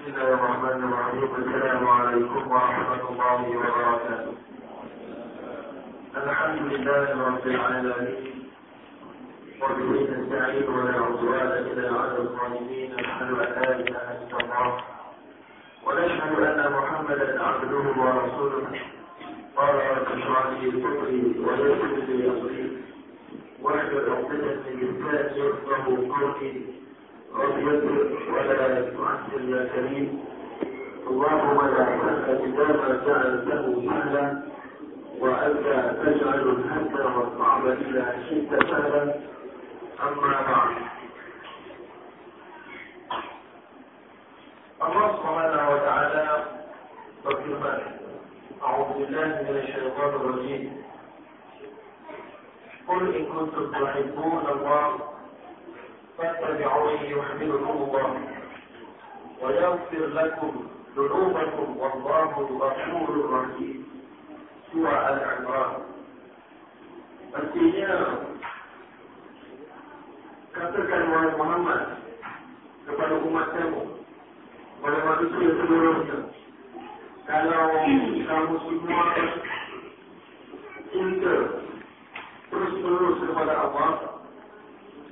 بسم الله الرحمن الرحيم. السلام عليكم ورحمة الله وبركاته. الحمد لله رب العالمين. وبه نستعين ولا عدوان إلا على الظالمين. أن لا إله إلا الله. ونشهد أن محمدا عبده ورسوله. قال رب اشرح لي صدري ويسر لي أمري. واحلل عقدة من لساني يفقه قولي. يسر ولا تعسر يا كريم اللهم لا الا ما جعلته سهلا وانت تجعل الحزن والصعب اذا شئت سهلا اما بعد الله سبحانه وتعالى berfirman أعوذ بالله من الشيطان الرجيم. قل إن كنتم تحبون الله فاتبعوني يحملكم الله ويغفر لكم ذنوبكم والله غفور رحيم سورة العمران Artinya katakan wahai Muhammad kepada umat kamu kepada manusia seluruhnya kalau kamu semua cinta terus menerus kepada Allah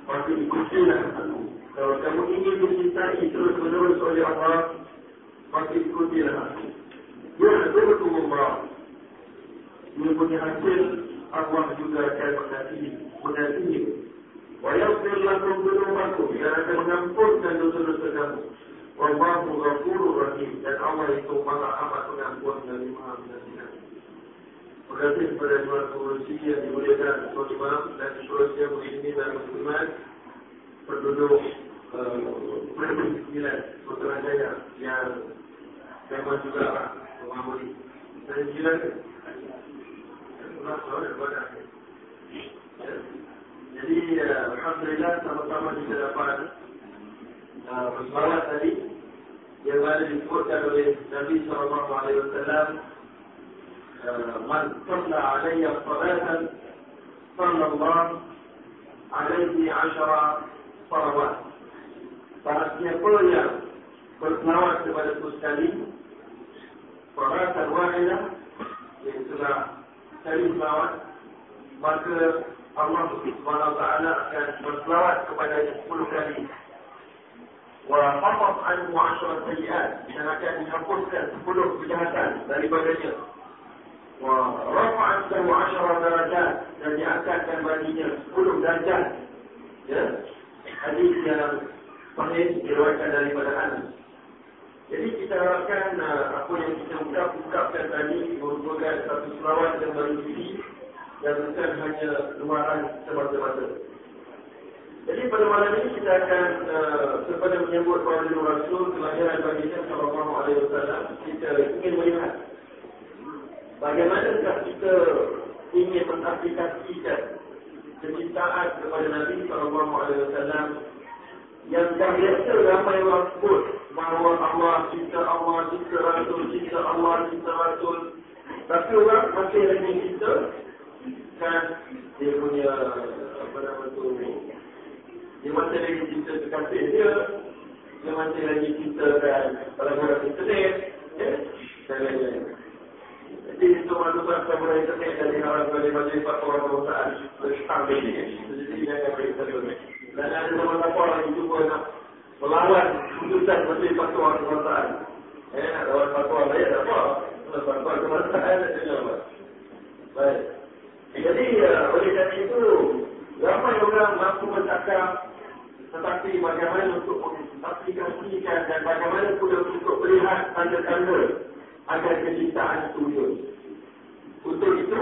maka ikutilah aku. Kalau kamu ingin dicintai terus menerus oleh Allah, maka ikutilah aku. Ya, betul Allah. Ia punya hasil Allah juga akan mengasihi, mengasihi. Wa yaghfir lakum dhunubakum, yang akan mengampunkan dosa-dosa kamu. Wallahu ghafurur rahim dan Allah itu Maha amat pengampun dan Maha pengasih. Kasih kepada Tuan Pengurusi yang dimuliakan Tuan Imam dan seterusnya muslimin dan muslimat penduduk uh, Sembilan Putrajaya yang memang juga mengamuni. Saya silakan. Jadi uh, Alhamdulillah sama-sama kita dapat uh, bersemangat tadi yang mana disebutkan oleh Nabi Wasallam من صلى علي صلاة صلى الله عليه عشر صلوات. فقد يقول يكون قلت نواس وللمسلمين صلاة واحدة يكتب سليم صلوات بل الله سبحانه وتعالى كان بالصلوات قبل ان يقول كريم وحفظ عنه عشر سيئات كما كان يقول كان كله بجهة بل بجهتان ورفعت له عشر درجات dan diangkatkan baginya 10 darjat ya hadis yang sahih diriwayatkan daripada Anas jadi kita harapkan uh, apa yang kita ucap ucapkan tadi merupakan satu selawat yang berisi dan bukan hanya luaran semata-mata jadi pada malam ini kita akan uh, kepada menyebut para Rasul kelahiran baginda sallallahu alaihi wasallam kita ingin melihat Bagaimana kita ingin mengaplikasikan kecintaan kepada Nabi Sallallahu Alaihi Wasallam yang dah biasa ramai orang sebut bahawa Allah cinta Allah cinta Rasul cinta Allah cinta Rasul. Tapi orang masih lagi cinta kan dia punya apa nama tu dia masih lagi cinta kekasih dia dia masih lagi cinta kan orang-orang internet ya dan lain-lain jadi itu masukkan kepada internet dan diharap oleh majlis fatwa kebangsaan bersama ini. Jadi ini akan berita Dan ada teman apa yang cuba nak melawan putusan majlis fatwa kebangsaan. Eh, nak lawan fatwa saya tak apa. Kalau fatwa kebangsaan tak apa. Baik. Jadi oleh kerana itu ramai orang mampu bercakap tetapi bagaimana untuk mengaplikasikan dan bagaimana pula untuk melihat tanda-tanda agar kecintaan itu wujud. Untuk itu,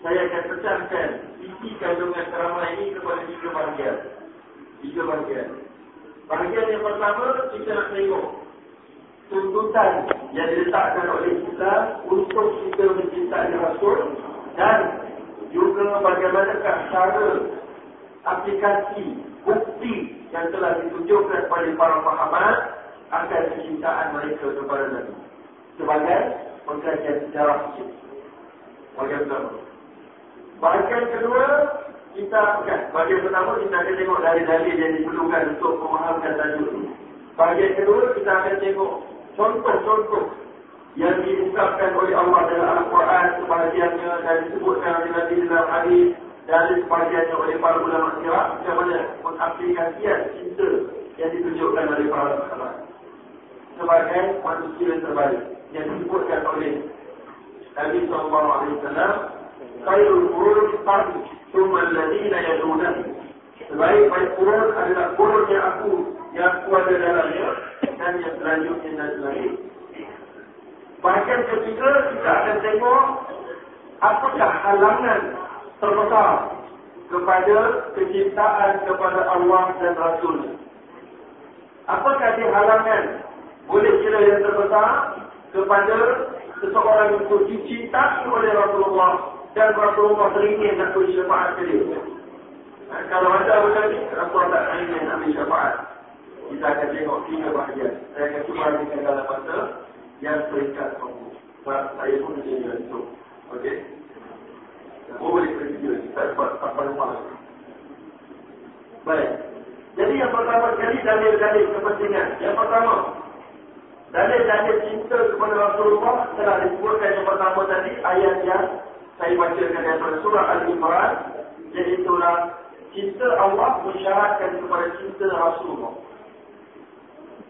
saya akan pecahkan isi kandungan ceramah ini kepada tiga bahagian. Tiga bahagian. Bahagian yang pertama, kita nak tengok tuntutan yang diletakkan oleh kita untuk kita mencintai Rasul dan juga bagaimanakah cara aplikasi bukti yang telah ditunjukkan oleh para sahabat akan kecintaan mereka kepada Nabi sebagai pengkajian sejarah sikit. Bahagian pertama. Bahagian kedua, kita bukan. Bahagian pertama, kita akan tengok dari dalil yang diperlukan untuk memahamkan tajuk ini. Bahagian kedua, kita akan tengok contoh-contoh yang diungkapkan oleh Allah dalam Al-Quran sebahagiannya dan disebutkan oleh Nabi dalam hadis dan sebahagiannya oleh para ulama sirah macam mana mengaplikasikan cinta yang ditunjukkan oleh para sahabat sebagai manusia terbaik yang disebutkan oleh Nabi SAW Khairul Qurun Qarni Thumma alladhina yadunani. Sebaik-baik kurun adalah kurun yang aku Yang aku ada dalamnya Dan yang selanjutnya dan selanjutnya. Bahagian ketiga kita akan tengok apakah halangan terbesar kepada kecintaan kepada Allah dan Rasul. Apakah dia halangan? Boleh kira yang terbesar kepada seseorang itu dicintai oleh Rasulullah dan Rasulullah teringin nak beri syafaat ke dia. Nah, kalau ada macam ni, Rasulullah tak teringin nak beri syafaat. Kita akan tengok tiga bahagian. Saya akan cuba dengan dalam masa yang terikat kamu. Saya pun sini itu. Okey. Boleh pergi kita buat apa rumah. Baik. Jadi yang pertama sekali dalil-dalil kepentingan. Yang pertama, dalil-dalil cinta kepada Rasulullah telah disebutkan yang pertama tadi ayat yang saya bacakan dari surah Al-Imran. Jadi itulah cinta Allah mensyaratkan kepada cinta Rasulullah.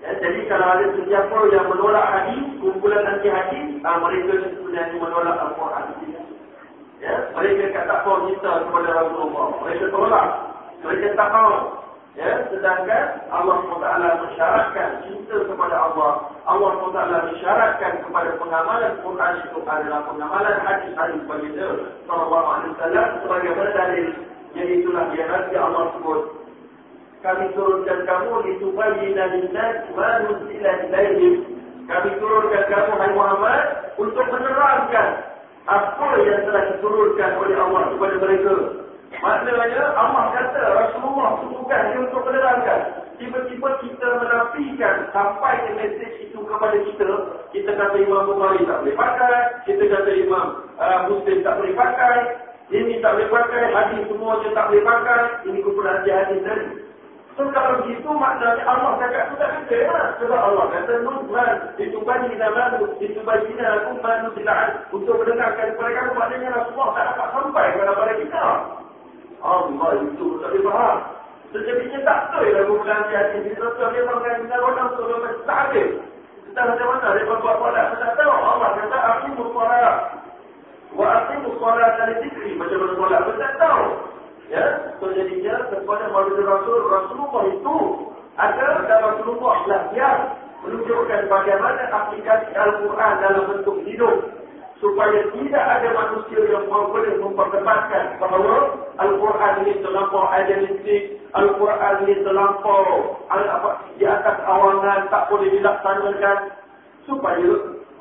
Ya, jadi kalau ada sesiapa yang menolak hadis, kumpulan anti hadis, ah, mereka sebenarnya menolak Al-Quran. Ya, mereka kata apa kita kepada Rasulullah. Mereka tolak. Mereka tak mahu. Ya, sedangkan Allah SWT mensyaratkan cinta kepada Allah. Allah SWT mensyaratkan kepada pengamalan Quran itu adalah pengamalan hadis-hadis bagi dia. Sallallahu alaihi wasallam sebagai berdalil. Jadi itulah yang nanti Allah sebut kami turunkan kamu ditubayyina lin-nas ma nuzila ilaihim. Kami turunkan kamu hai Muhammad untuk menerangkan apa yang telah diturunkan oleh Allah kepada mereka. Maknanya Allah kata Rasulullah bukan dia untuk menerangkan. Tiba-tiba kita menafikan sampai ke mesej itu kepada kita. Kita kata Imam Bukhari tak boleh pakai. Kita kata Imam uh, Muslim tak boleh pakai. Ini tak boleh pakai. Hadis semua je tak boleh pakai. Ini kumpulan hadis tadi. So kalau begitu maknanya Allah cakap tu tak kata ya. Sebab Allah kata Nuzman itu bagi nama itu bagi nama aku manu untuk mendengarkan kepada kamu maknanya Rasulullah tak dapat sampai kepada kita. Allah itu tak boleh faham. Sejadinya tak tahu ya lagu melanti hati ini. Sebab dia bangga kita orang tu memang tak ada. Kita macam mana dia buat pada tak tahu. Allah kata aku musuara. Wa aku musuara dari dikri. Macam mana solat. Kita tak tahu. Ya, so jadinya kepada Maulid Rasul, Rasulullah itu ada dan Rasulullah belajar menunjukkan bagaimana aplikasi Al-Quran dalam bentuk hidup supaya tidak ada manusia yang boleh memperdebatkan bahawa Al-Quran ini terlampau identik, Al-Quran ini terlampau apa, di atas awangan tak boleh dilaksanakan supaya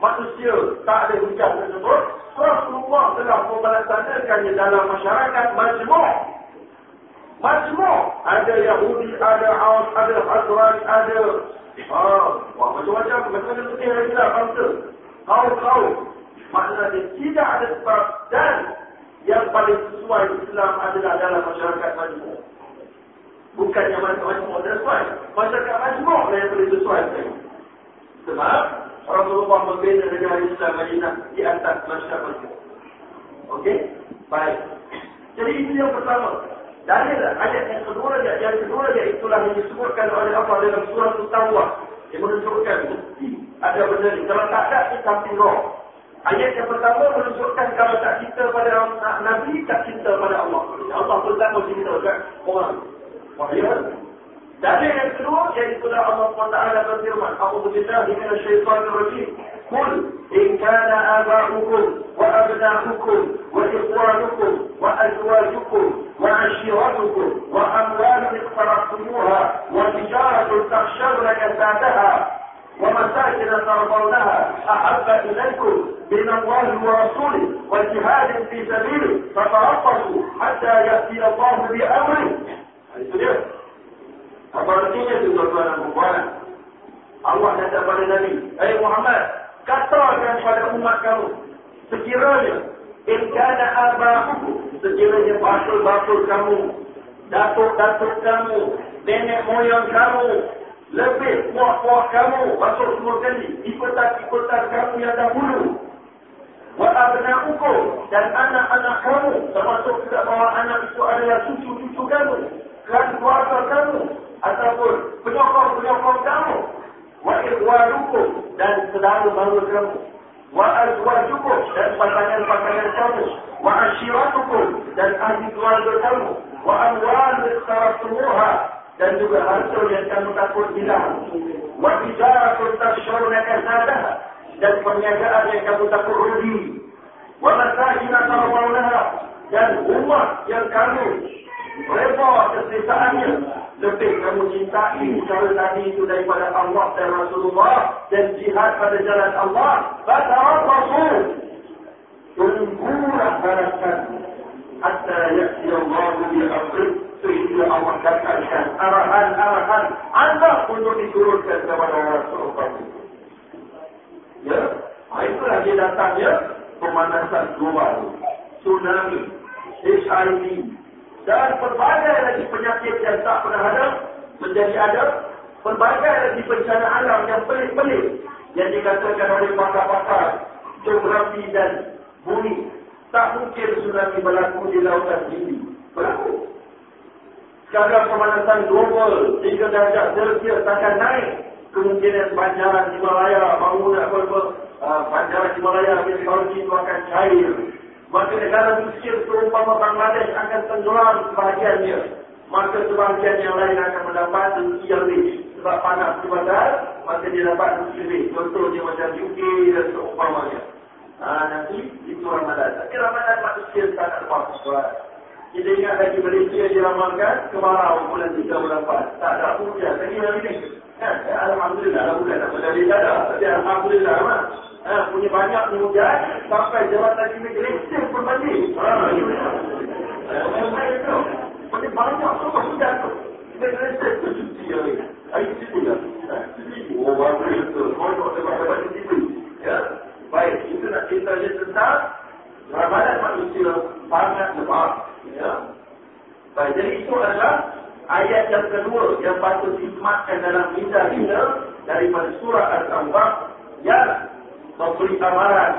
manusia tak ada hujah tersebut Rasulullah telah melaksanakannya dalam masyarakat majmuk Majmuk. Ada Yahudi, ada Aus, ada Hazrat, ada... Ah, wah, macam-macam. Macam-macam putih lagi lah bangsa. Kau-kau. Maknanya tidak ada sebab dan yang paling sesuai Islam adalah dalam masyarakat majmuk. Bukan yang majmuk dan sesuai. Masyarakat majmuk lah yang paling sesuai. Sebab Rasulullah membina negara Islam Madinah di atas masyarakat majmuk. Okey? Baik. Jadi itu yang pertama. Dalil ayat yang kedua yang, yang kedua itulah yang disebutkan oleh Allah dalam surah At-Tawbah yang menunjukkan bukti ada benda ini. Kalau tak ada kita roh. Ayat yang pertama menunjukkan kalau tak cinta pada Nabi, tak cinta pada Allah. Allah pertama cinta kan orang. Wahyu. Dari yang kedua, iaitu Allah SWT berfirman, Aku berkata, Hina syaitan rajim, Kul, In kana aba'ukum, Wa abna'ukum, Wa ikhwanukum, Wa azwajukum, Wa asyiratukum, Wa amwalik iqtaraqtumuha, Wa tijaratul takshar laka ومساكن ترضونها أحب إليكم من الله ورسوله وجهاد في سبيله فتربصوا حتى يأتي الله بأمره. Apa artinya itu tuan-tuan dan puan? Allah kata kepada Nabi, Hai Muhammad, katakan kepada umat kamu sekiranya ingkana abahuku sekiranya batul-batul kamu datuk-datuk kamu nenek moyang kamu lebih puak-puak kamu masuk semua kali ikutan-ikutan kamu yang dahulu. Wa abna'ukum dan anak-anak kamu termasuk juga bahawa anak itu adalah cucu-cucu kamu kan keluarga kamu ataupun penyokong-penyokong kamu. Wa ikhwanukum dan saudara-saudara kamu. Wa azwajukum dan pasangan-pasangan kamu. Wa ashiratukum dan ahli keluarga kamu. Wa amwal ikhtarastumuha dan juga harta yang kamu takut hilang. Wa tijaratun tashuruna kasadaha dan perniagaan yang kamu takut rugi. Wa masajid tarawunaha dan rumah yang kamu reba kesesaannya. Lebih kamu cintai cara tadi itu daripada Allah dan Rasulullah. Dan jihad pada jalan Allah. Fatara rasul. Tunggulah balasan. Hatta ya'ti Allah bi amri sehingga Allah datangkan arahan-arahan anda untuk diturunkan kepada Rasulullah ya itulah dia datangnya pemanasan global tsunami HIV dan berbagai lagi penyakit yang tak pernah ada menjadi ada. Berbagai lagi bencana alam yang pelik-pelik yang dikatakan oleh pakar-pakar geografi dan bumi. Tak mungkin tsunami berlaku di lautan ini. Berlaku. Sekarang pemanasan global 3 darjah Celsius akan naik. Kemungkinan banjaran Himalaya, bangun apa-apa, uh, banjaran Himalaya, meteorologi itu akan cair maka negara Mesir terumpama Bangladesh akan tenggelam sebahagiannya. Maka sebahagian yang lain akan mendapat rezeki yang lebih. Sebab panas di bandar, maka dia dapat rezeki lebih. Contohnya macam UK dan seumpamanya. Ha, nanti itu Ramadan. Tapi Ramadan manusia tak ada apa-apa. Kita ingat lagi Malaysia diramalkan, kemarau bulan 3 bulan 4. Tak ada hujan. Lagi hari ini. Kan? Alhamdulillah, Alhamdulillah. Tak ada. Tapi Alhamdulillah. Alhamdulillah ha, punya banyak hujan sampai jawatan imigresen pun balik. Ha, banyak tu hujan tu. Imigresen tu cuti lah. Oh, bagus tu. Kau nak dapat-dapat cuti. Ya. Baik, itu nak cerita je tentang Ramadan manusia sangat lepas. Ya. Baik, jadi itu adalah ayat yang kedua yang patut disematkan dalam minda kita daripada surah Al-Tawbah yang memberi amaran.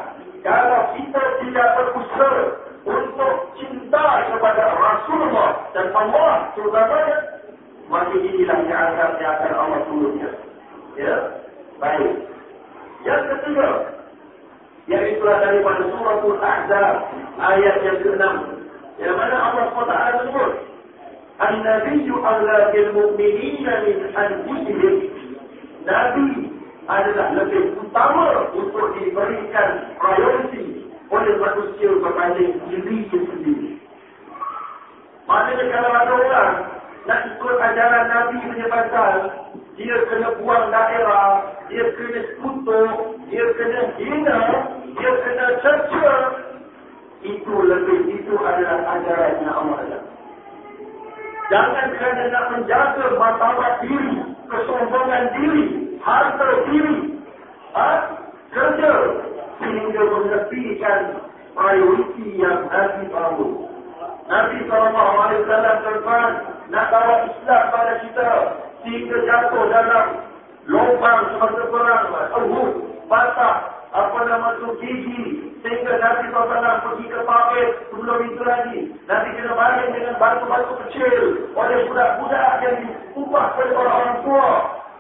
Kalau kita tidak berusaha untuk cinta kepada Rasulullah dan Allah terutamanya, maka inilah yang akan yang akan Allah turunkan. Ya, baik. Yang ketiga, iaitulah daripada surah Al-Ahzab ayat yang ke-6. Yang mana Allah SWT sebut, An-Nabiyyu Allah bil-mu'minina min anfusihim. Nabi adalah lebih utama untuk diberikan prioriti oleh manusia berbanding diri sendiri. Maknanya kalau ada orang nak ikut ajaran Nabi punya pasal, dia kena buang daerah, dia kena sekutu, dia kena hina, dia kena cerca. Itu lebih, itu adalah ajaran yang Allah ada. Jangan kerana nak menjaga martabat diri, kesombongan diri, harta diri, ha? kerja, sehingga menepikan prioriti yang Nabi tahu. Nabi SAW berfirman, nak bawa Islam pada kita, sehingga jatuh dalam lubang semasa perang, Uhud, batah, apa nama tu gigi, sehingga Nabi SAW pergi ke pabrik sebelum itu lagi. Nabi kena balik dengan batu-batu kecil oleh budak-budak yang diubah oleh orang-orang tua.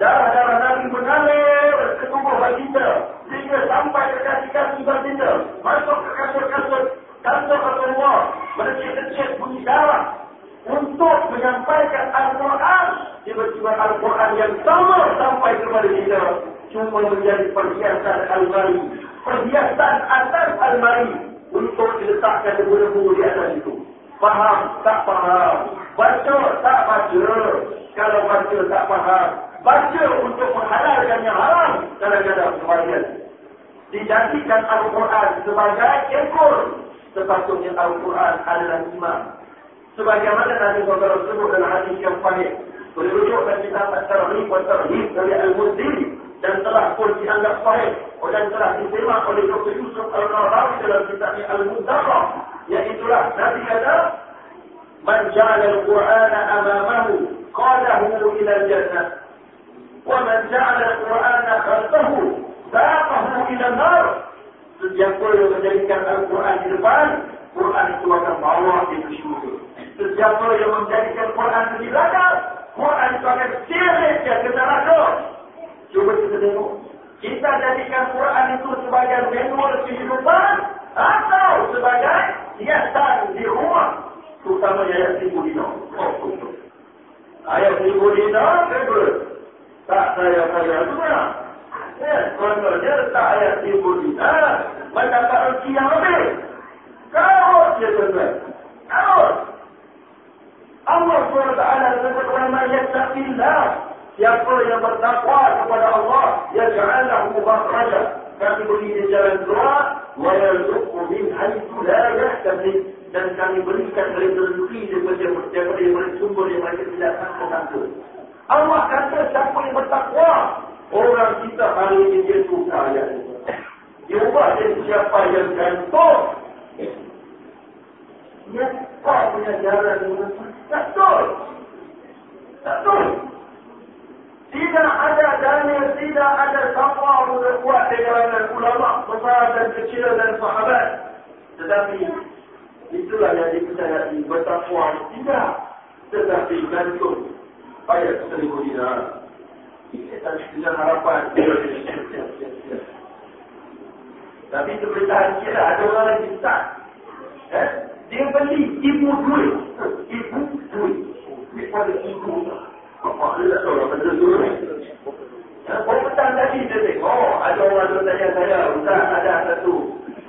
Darah-darah Nabi mengalir ke tubuh baginda. Sehingga sampai ke kaki-kaki baginda. Masuk ke kasut-kasut. Kantor Rasulullah. Merecik-recik bunyi darah. Untuk menyampaikan Al-Quran. Tiba-tiba Al-Quran yang sama sampai kepada kita. Cuma menjadi perhiasan Al-Mari. Perhiasan atas Al-Mari. Untuk diletakkan debu-debu di atas itu. Faham? Tak faham. Baca? Tak baca. Kalau baca tak faham baca untuk menghalalkan yang haram kadang-kadang sebagian dijadikan Al-Quran sebagai ekor sepatutnya Al-Quran adalah imam sebagaimana Nabi SAW sebut dalam hadis yang sahih boleh rujuk dan kita terhib dan terhib dari Al-Muziri dan telah pun dianggap sahih dan telah diterima oleh Dr. Yusuf Al-Narawi dalam kitabnya Al-Mudarrah iaitulah Nabi kata Man ja'ala al-Qur'ana amamahu qadahu ila jannah ومن جعل القرآن خلفه ساقه إلى النار Sesiapa yang menjadikan Al-Quran di depan, Quran itu akan bawa dia ke syurga. Sesiapa yang menjadikan Quran di belakang, Quran itu akan dia ke neraka. Cuba kita tengok. Kita jadikan Quran itu sebagai manual kehidupan atau sebagai hiasan di rumah. Terutama ayat Ibu Dina. Oh, ayat Ibu Dina, favorite. Tak saya saya juga. Ya, kalau dia letak ayat Ibu Dina, mendapat rezeki yang lebih. Kau dia tuan Kau. Allah SWT sebut ulama yattaqillah. Siapa yang bertakwa kepada Allah, ya ja'alahu makhraja. Kami beri dia jalan keluar, wa yarzuqhu min haitsu la yahtasib dan kami berikan rezeki daripada daripada mereka sumber yang mereka tidak sangka-sangka. Allah kata siapa yang bertakwa, orang kita hari ini dia suka ayat ini. Dia ubah dia siapa yang gantung. Dia tak punya jalan yang tak betul. Tak betul. Tidak ada dalil, tidak ada siapa yang buat di kalangan ulama besar dan kecil dan sahabat. Tetapi itulah yang dipercayai bertakwa tidak. Tetapi gantung ayat seribu dinar. Kita harapan. Tapi keberitahan kita ada orang lagi tak. Eh? Dia beli ibu duit. Ibu duit. Daripada ibu. Bapak dia tak tahu lah benda tu. Oh, petang tadi dia tengok. Oh, ada orang tu tanya saya. Ustaz ada satu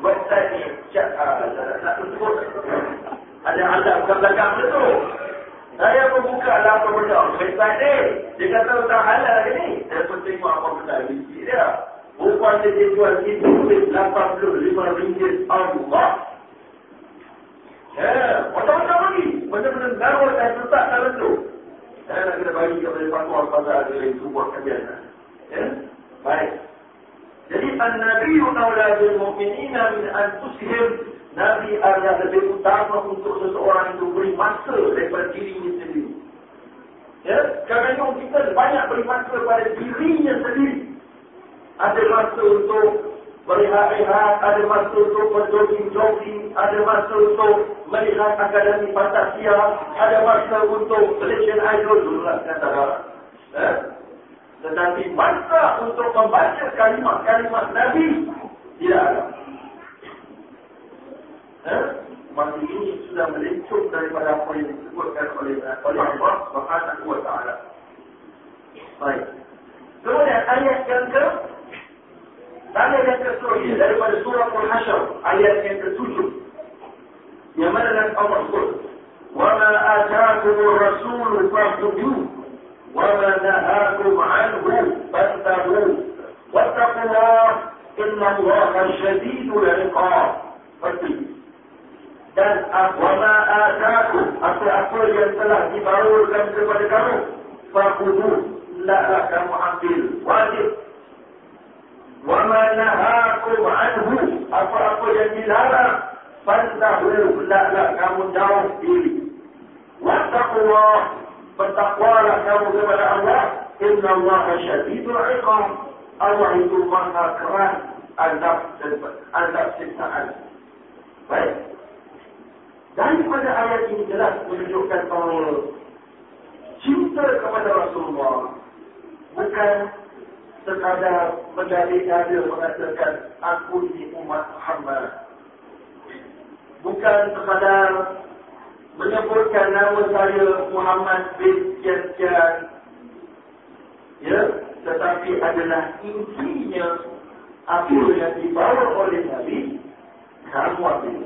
website ni. Cak, sebut. Ada alat bukan belakang dia tu. Saya pun buka lah apa benda. Website ni. Dia kata tak halal ni. Saya pun tengok apa benda. Bisi dia. Rupanya dia jual itu duit 85 ringgit Allah. Ya, macam-macam lagi. Macam-macam garut dan letak dalam tu. Saya nak kena bagi kepada fatwa pasal dari sebuah kebiasaan. Ya? Baik. Jadi An-Nabi Auladul Mu'minina min anfusihim Nabi adalah lebih utama untuk seseorang itu beri masa daripada dirinya sendiri. Ya, itu kita banyak beri masa pada dirinya sendiri. Ada masa untuk berehat-rehat, ada masa untuk berjogging-jogging, ada masa untuk melihat akademi fantasia, ada masa untuk Malaysian Idol dulu lah orang. Eh? Tetapi masa untuk membaca kalimat-kalimat Nabi tidak ada. Eh? Masa ini sudah melincup daripada apa yang disebutkan oleh oleh Allah Subhanahu wa taala. Baik. Kemudian ayat yang ke Tanda yang ke-10 daripada surah Al-Hashr ayat yang ke-7. Yang mana dan Allah sebut. وَمَا آتَاكُمُ الرَّسُولُ فَاخْتُبُوا وَمَا نَهَاكُمْ عَنْهُ فَانْتَهُوا وَاتَّقُوا اللَّهَ إِنَّ اللَّهَ شَدِيدُ الْعِقَابِ Seperti dan wama ataku apa-apa yang telah dibawakan kepada kamu fakudu hendaklah kamu ambil wajib yang dilarang. Fantahu hendaklah kamu jauh diri wattaqullah. Bertakwalah kamu kepada Allah. Inna Allah syadidul iqam. Allah itu maha keras azab azab siksaan. Baik. Daripada ayat ini jelas menunjukkan bahawa cinta kepada Rasulullah bukan sekadar menjadi hadir mengatakan aku ini umat Muhammad. Bukan sekadar menyebutkan nama saya Muhammad bin Kian Ya, tetapi adalah intinya apa yang dibawa oleh Nabi kamu ambil.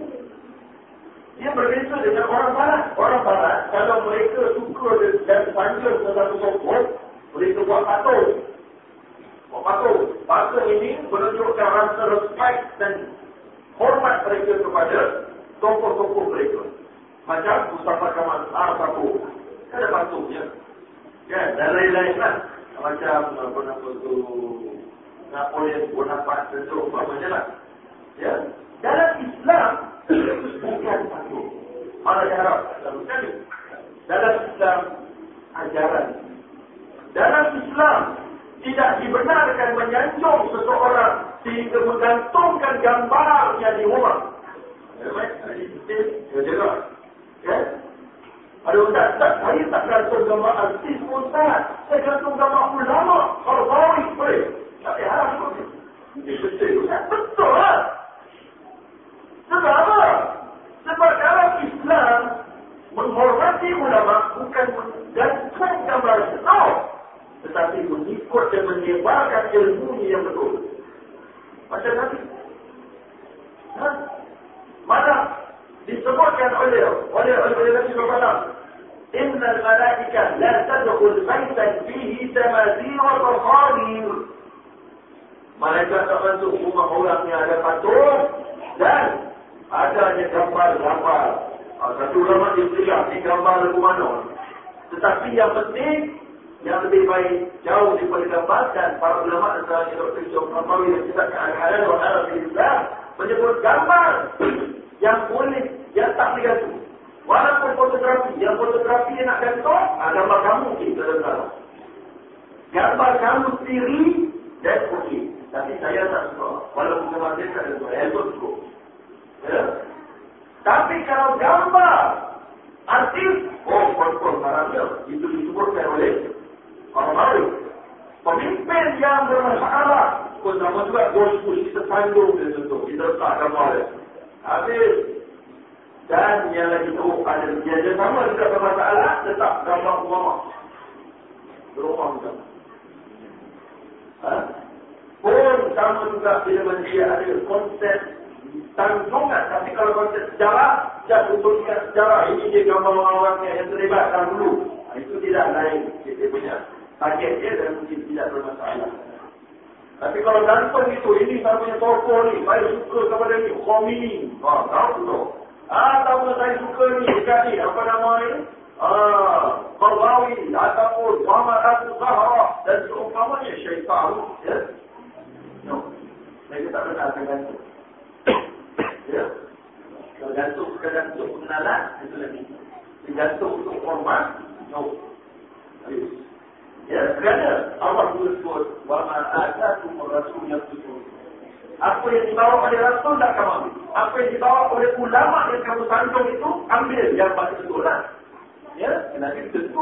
Dia berbeza dengan orang barat. Orang barat, kalau mereka suka dan panggil sesuatu sokong, mereka buat patung. Patung. Patung ini menunjukkan rasa respect dan hormat mereka kepada tokoh-tokoh mereka. Macam Mustafa Kamal Ah Patung. Ada patungnya. Ya, dan lain-lain lah. Macam apa nama tu Napoleon Bonaparte dan sebagainya lah. Ya. Dalam Islam, bukan satu. Mana yang harap? Dalam Islam, ajaran. Dalam Islam, tidak dibenarkan menyanjung seseorang sehingga menggantungkan gambarnya di rumah. Ya? Ada ustaz, tak, saya tak gantung gambar artis ustaz. Saya gantung gambar ulama. Kalau bawa boleh. Tak ada harap. Betul, lah. Sebab apa? Sebab dalam Islam, menghormati ulama bukan menggantung gambar no. Tetapi mengikut dan menyebarkan ilmu yang betul. Macam tadi. Ha? Mana disebutkan oleh oleh oleh Nabi Muhammad Inna al-malaika la tadkhul baytan fihi tamazil wa tafadil. Malaikat tak masuk rumah orang yang ada patung dan adanya gambar-gambar. Ah, satu ulama istilah di gambar mana. Tetapi yang penting, yang lebih baik jauh daripada gambar dan para ulama antara Dr. Jom Nabawi yang kita keadaan wa ala Islam menyebut gambar yang boleh, yang tak digantung. Walaupun fotografi, yang fotografi yang nak gantung, ah, gambar kamu kita dengar. Gambar kamu sendiri, that's okay. Tapi saya tak suka. Walaupun gambar saya tak suka, saya tak suka. Ya? Tapi kalau gambar artis, oh kontrol barangnya itu disebutkan oleh orang lain. Pemimpin yang bermasalah, pun sama juga bos-bos kita tanggung dia tentu. Kita letak gambar dia. Habis. Dan yang lagi tu ada dia sama juga bermasalah, tetap gambar ulama. Berumah juga. Ha? Pun sama juga bila manusia ada konsep tanggungan. Tapi kalau konsep sejarah, jangan untukkan sejarah. Ini dia gambar orang yang terlibat dahulu. Ha, itu tidak lain. Dia punya target dia dan mungkin tidak bermasalah. Tapi kalau gantung itu, ini saya punya tokoh ni. Saya suka kepada ni. Khomini. Ha, tahu tu. Ah, tahu saya suka ni. Dekat ni. Apa nama ni? Ah, Qarlawi ataupun Muhammad Abu Zahra dan seumpamanya syaitan. Ya? No. Saya tak pernah akan gantung. Ya. Tergantung sekadar untuk pengenalan, itu lagi. Tergantung untuk hormat, no. Ya, kerana Allah menyebut wama ataakum ar-rasul yaqtu. Apa yang dibawa oleh rasul tak kamu ambil. Apa yang dibawa oleh ulama yang kamu sanjung itu ambil yang baik betullah. Ya, kena ditentu.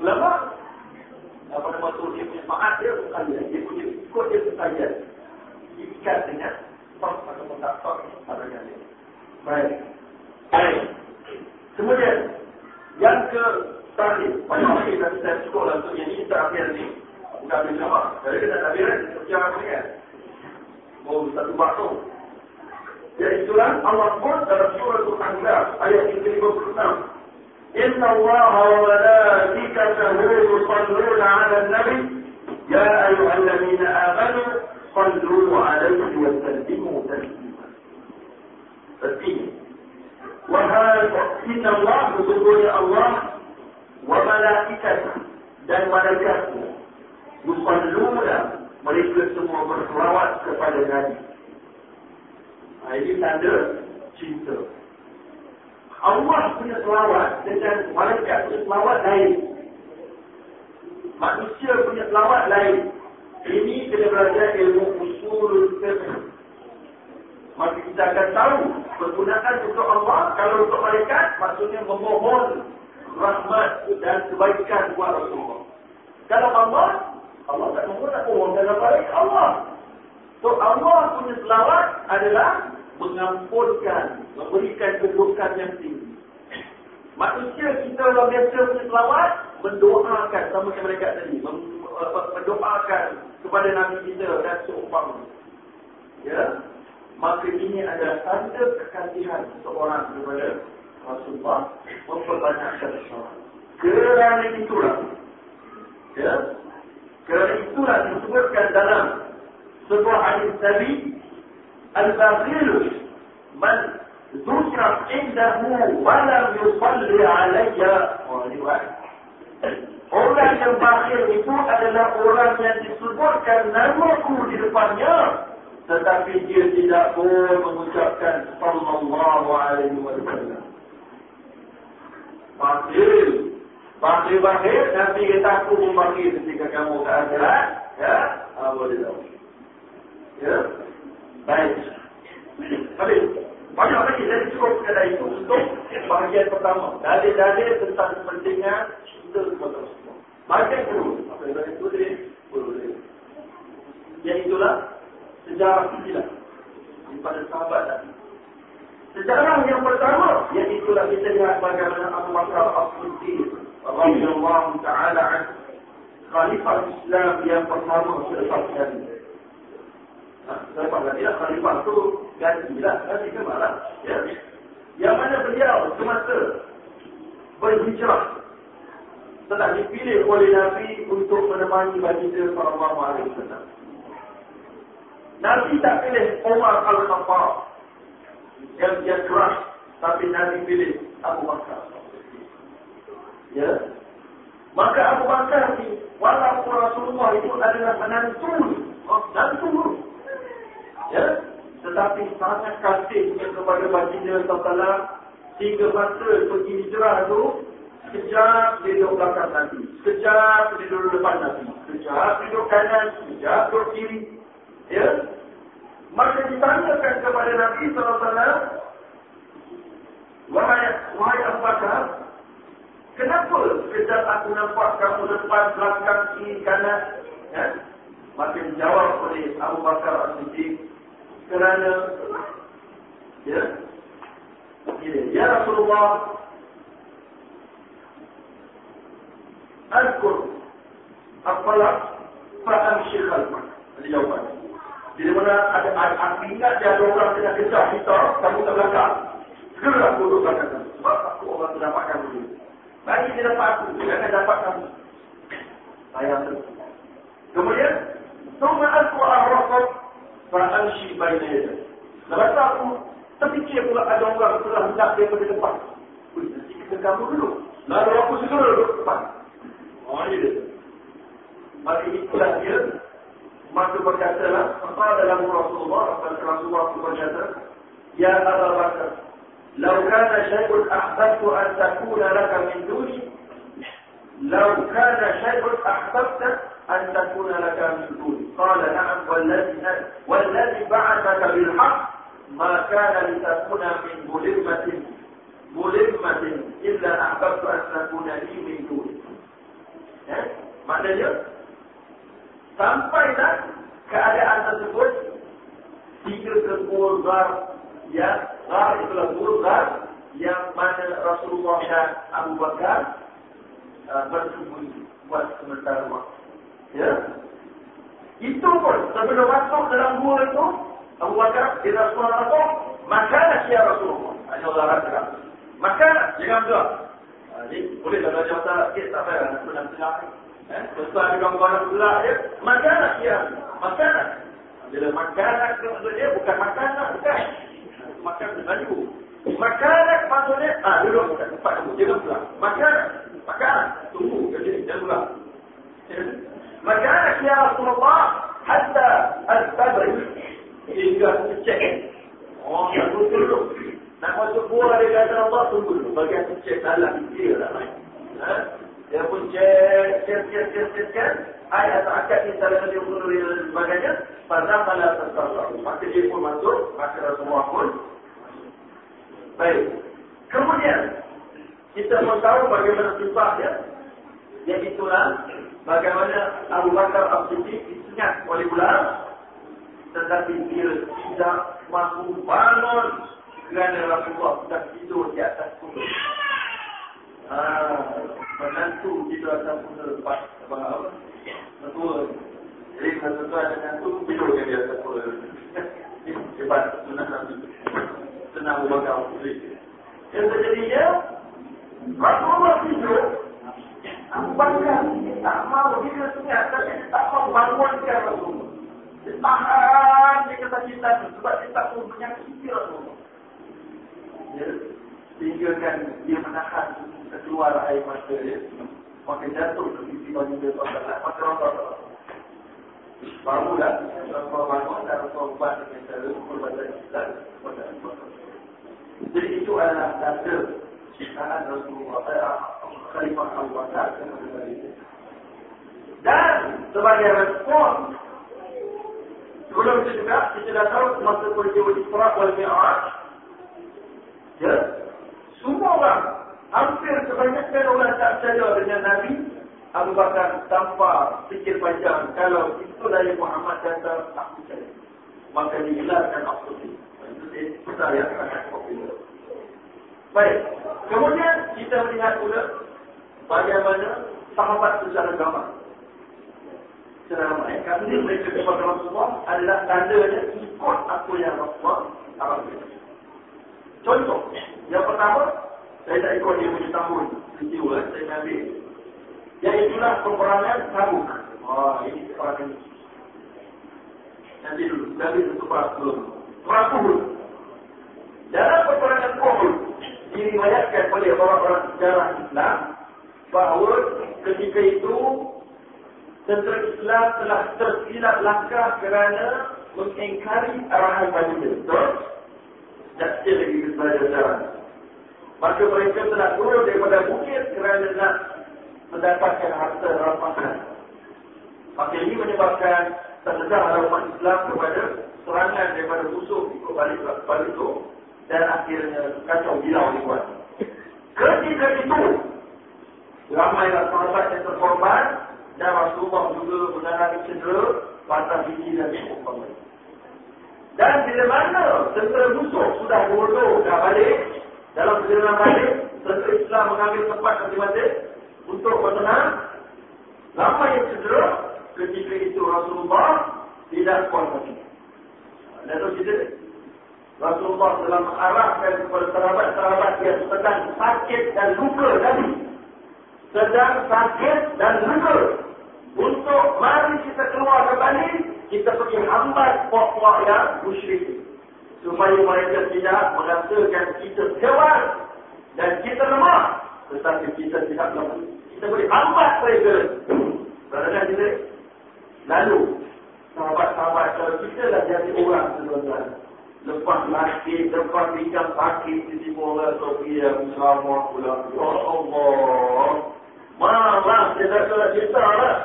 Ulama apa nama tu dia punya maaf dia bukan dia, dia punya ikut dia sesaya ikat dengan tok atau tak tok pada dia baik baik kemudian yang ke terakhir, banyak lagi tapi saya cukup lah untuk yang ini terakhir ni. Bukan habis sama. Jadi kita tak habis kan? Sekian apa ni kan? Oh, satu bakso. Ya itulah Allah pun dalam surah Al-Anbiya ayat yang ke-56. Inna Allah wa malaikatahu yusalluna 'alan nabi ya ayyuhalladzina amanu صلوا عليه وسلموا تسليما تسليما وهذا إن الله بقول wa dan malaikatmu yusalluna mereka semua berselawat kepada Nabi. Nah, ini tanda cinta. Allah punya selawat dengan malaikat punya selawat lain. Manusia punya selawat lain. Ini kena belajar ilmu usul fiqh. Maka kita akan tahu kegunaan untuk Allah. Kalau untuk malaikat maksudnya memohon rahmat dan kebaikan buat Rasulullah. Kalau Allah, Allah tak memohon nak mohon dalam balik Allah. So Allah punya selawat adalah mengampunkan, memberikan kedudukan yang tinggi. Manusia kita orang biasa punya selawat mendoakan sama macam mereka tadi, mendoakan kepada Nabi kita dan seumpama. Ya, maka ini adalah tanda kekasihan seorang kepada Rasulullah memperbanyakkan solat. Kerana itulah, ya, kerana itulah disebutkan dalam sebuah hadis Nabi Al-Baghilus Man Zusraf Indahu Walam Yusalli Alayya. Oh, orang yang bakhil itu adalah orang yang disebutkan namaku di depannya tetapi dia tidak boleh mengucapkan Sallallahu Alaihi Wasallam sallam. Bakhil. Bakhil-bakhil. Nanti kita aku membakhil ketika kamu ke akhirat. Ya, ah, boleh tahu. Ya, baik. Habis. Banyak lagi dari cukup sekadar itu untuk bahagian pertama. Dalil-dalil tentang kepentingan kita semua Bahagian kedua. Apa yang tadi tulis? Boleh. Yang itulah sejarah kita. Pada sahabat tadi. Sejarah yang pertama, yang itulah kita lihat bagaimana Abu Bakar As-Siddiq radhiyallahu taala khalifah Islam yang pertama selepas Nabi. Nah, selepas Nabi lah khalifah tu gantilah, ganti ke mana? Ya. Yang mana beliau semasa berhijrah telah dipilih oleh Nabi untuk menemani baginda sallallahu alaihi wasallam. Nabi tak pilih Umar Al-Khattab yang dia keras tapi Nabi pilih Abu Bakar. Ya. Maka Abu Bakar ni walaupun Rasulullah itu adalah menantu, menantu. Ya. Tetapi sangat kasihnya kepada baginda sallallahu sehingga masa pergi hijrah itu Sekejap dia duduk belakang Nabi. Sekejap dia duduk depan Nabi. Sekejap duduk kanan. Sekejap duduk kiri. Ya. Maka ditanyakan kepada Nabi SAW, Wahai, wahai Bakar, kenapa sekejap aku nampak kamu depan, belakang, kiri, kanan? Ya? Maka dijawab oleh Abu Bakar As-Siddiq, kerana, ya, ya, ya Rasulullah, Al-Qur, fa'amshi khalfak. Ada jawabannya. Bila mana ada aku ingat dia ada orang tengah kejar kita, kamu tak belakang. Segera aku duduk belakang. Sebab aku orang tu dapatkan dulu. Bagi dia dapat aku, dia akan dapat kamu. Ayat tu. Kemudian, Tuma aku ar-rasul fa'anshi baina yadayk. Lepas aku terfikir pula ada orang telah hendak daripada depan. Ui, nanti kita kamu dulu. Lalu aku segera duduk depan. Oh, ini dia. Maka itulah dia مكتوب كسلا فقال له رسول الله رسول الله وجد يا أبا بكر لو كان شيء أحببت أن تكون لك من دوني لو كان شيء أحببت أن تكون لك من دوني قال نعم والذي والذي بعثك بالحق ما كان لتكون من ملمة ملمة إلا أحببت أن تكون لي من دوني معنى sampailah keadaan tersebut hingga ke Gulgar ya Gar itulah Gulgar yang mana Rasulullah dan Abu Bakar uh, bersembunyi buat sementara waktu. Ya? Itu pun sebelum masuk dalam gua itu Abu Bakar dia Rasulullah itu maka ya Rasulullah. Hanya Allah kata maka jangan doa jadi boleh dalam jawatan kita tak payah nak benar-benar Eh, besar di gambar pula ya. Makanan ya. Makanan. Bila makanan itu maksudnya bukan makanan, bukan. Makan baju. Makanan maksudnya, ah duduk bukan tempat kamu, jangan pulang. Makanan, makanan. Tunggu, jadi jangan pulang. Makanan ya Rasulullah, hatta al-tabri. Hingga cek. Oh, tunggu dulu. Nak masuk buah dia kata Allah, tunggu dulu. Bagian cek dalam, dia lah. Ha? Dia pun cek, cek, cek, cek, cek, cek. Ayat akad ni dalam dia pun dan sebagainya. Pada malah terserah. Maka dia pun masuk, maka Rasulullah pun. Baik. Kemudian, kita pun tahu bagaimana sifat dia. Yang itulah, bagaimana Abu Bakar Abdul-Siddiq disengat oleh bulan. Tetapi dia tidak mampu bangun kerana Rasulullah sudah tidur di atas kubur. Ah, menantu kita akan punya lepas apa? Betul. Jadi kalau tuan ada menantu tidur dia biasa pun. Cepat sunnah Nabi. Senang bakal putri. Yang terjadinya Rasulullah tidur Abu Bakar tak mau dia sungai tapi tak mau bangunkan Rasulullah. Dia tahan dia kata cinta sebab dia tak mau menyakiti Rasulullah. Ya, sehingga kan dia menahan keluar air mata dia, maka jatuh ke sisi bagi dia tuan maka rasa Barulah, Rasulullah bangun dan buat dengan cara perbuatan Islam kepada Jadi itu adalah dasar ciptaan Rasulullah, Khalifah Abu Bakar Dan sebagai respon Sebelum itu juga kita dah tahu masa peristiwa Isra wal Mi'raj ya semua orang hampir kebanyakan orang tak percaya dengan Nabi Abu Bakar tanpa fikir panjang kalau itu dari Muhammad kata tak percaya. Maka dihilarkan absolut itu besar yang sangat popular. Baik. Kemudian kita melihat pula bagaimana sahabat secara gambar secara ramai. Kami mereka kepada Rasulullah adalah tandanya ikut apa yang Rasulullah. Contoh, yang pertama, saya tak ikut dia punya tahun peristiwa, saya ambil. Yang itulah peperangan Tabuk. Oh, ini peperangan ini. Nanti dulu, Nabi itu perang dulu. Perang Uhud. Dalam peperangan Uhud, diriwayatkan oleh orang-orang sejarah Islam, bahawa ketika itu tentera Islam telah tersilap langkah kerana mengingkari arahan baginda. Betul? Tak sikit lagi kepada jalan. Maka mereka telah turun daripada bukit kerana nak mendapatkan harta rampasan. Maka ini menyebabkan terdedah harapan Islam kepada serangan daripada musuh ikut balik balik itu dan akhirnya kacau bilau dibuat. Ketika itu, ramai sahabat yang terkorban dan Rasulullah juga mengalami cedera patah gigi dan nyamuk Dan bila mana tentera musuh sudah bodoh dah balik dalam perjalanan balik, tentera Islam mengambil tempat mati untuk bertenang. Lama yang cedera, ketika itu Rasulullah tidak kuat lagi. Dan itu cerita Rasulullah telah mengarahkan kepada sahabat-sahabat yang sedang sakit dan luka tadi. Sedang sakit dan luka. Untuk mari kita keluar kembali, kita pergi hambat puak-puak yang musyrik. Supaya mereka tidak merasakan kita hewan dan kita lemah. Tetapi kita tidak lemah. Kita boleh hambat mereka. Kerana kita lalu sahabat-sahabat kalau kita dah jadi orang sebenarnya. Lepas laki, lepas bincang sakit, tiba-tiba orang Sofia bersama pula. Ya Allah. Malah, dia dah cerita lah.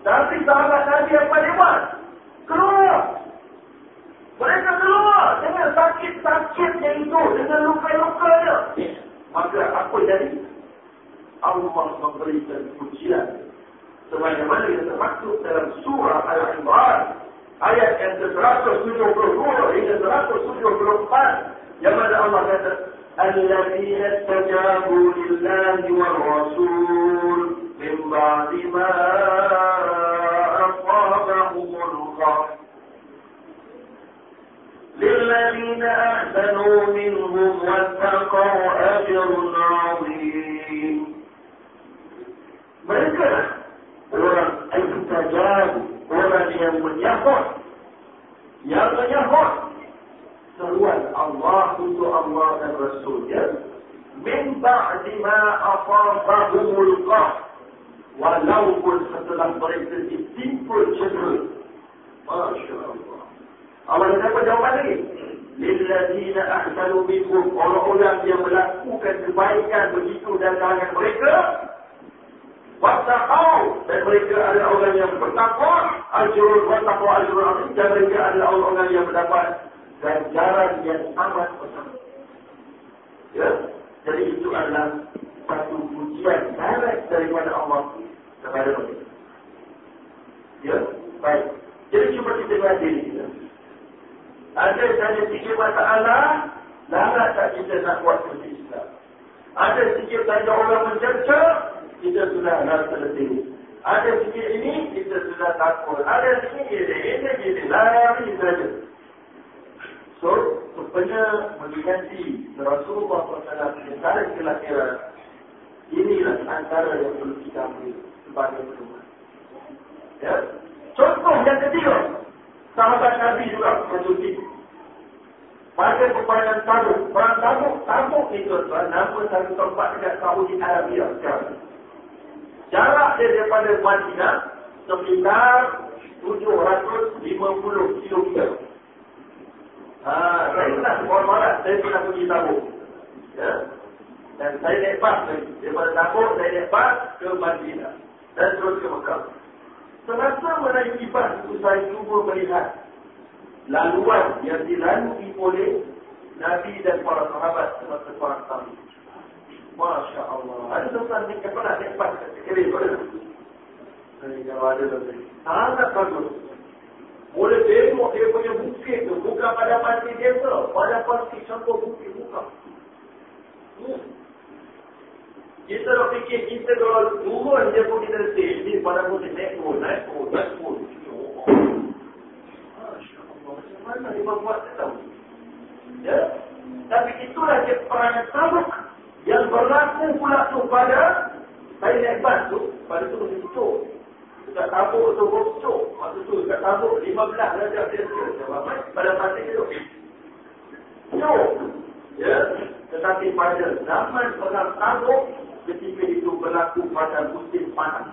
Tapi sahabat Nabi yang paling buat. Keluar. Mereka keluar dengan sakit-sakitnya itu. Dengan luka-lukanya. Maka apa jadi? Allah memberikan pujian. Sebagaimana yang termaktub dalam surah Al-Imran. Ayat yang ke-172 hingga 174. Yang mana Allah kata. الذين استجابوا لله والرسول من بعد ما للذين أحسنوا منهم واتقوا أجر عظيم mereka orang al-tajab orang yang menyahut yang menyahut seruan Allah untuk Allah dan Rasulnya min ba'di ma asabahumul qah walaupun setelah mereka ditimpul cedera. Masya Allah. Allah apa jawapan lagi? Lilladzina ahsanu minhum orang-orang yang melakukan kebaikan begitu dan kalangan mereka Wattaqau dan mereka adalah orang yang bertakwa ajrul wattaqwa ajrul azim dan mereka adalah orang-orang yang mendapat ganjaran yang amat besar. Ya, jadi itu adalah satu pujian direct daripada Allah kepada mereka. Ya, baik. Jadi cuba kita lihat diri kita. Ada saja tiga masalah, lama tak kita nak buat seperti Islam. Ada sikit saja orang mencerca, kita sudah rasa letih. Ada sikit ini, kita sudah takut. Ada sikit ini, ini, ini, lari saja. So, sebenarnya mengganti Rasulullah SAW secara kelahiran, inilah antara yang perlu kita ambil sebagai pedoman. Ya. Contoh yang ketiga, sahabat Nabi juga menyuti. Pada peperangan tabuk, perang tabuk, tabuk itu adalah nama satu tempat dekat Saudi Arabia sekarang. Jarak dia daripada Madinah sekitar 750 km. Ha, saya pernah malam, saya pernah pergi tabuk. Ya. Dan saya naik bas lagi. Daripada tabuk, saya naik bas ke Madinah dan terus ke Mekah. Semasa menaiki bas itu saya cuba melihat laluan yang dilalui oleh Nabi dan para sahabat semasa perang kami. Masya Allah. Ada tuan ni yang pernah naik bas Ini kalau ada bagus. Boleh tengok dia punya bukit tu. Bukan pada pasti biasa. Pada pasti contoh bukit bukan. Hmm. Kita dah fikir kita kalau turun dia pun kita letih. Ini pada pun dia naik pun, naik pun, naik pun. Macam mana dia buat tahu? Ya? Tapi itulah dia perangai sabuk yang berlaku pula tu pada saya naik bas tu, pada tu mesti cucuk. Dekat tabuk tu pun cucuk. Maksud tu dekat tabuk 15 darjah dia. Pada pasti tu. Cucuk. Ya? Tetapi pada zaman perang tabuk, ketika itu berlaku pada musim panas.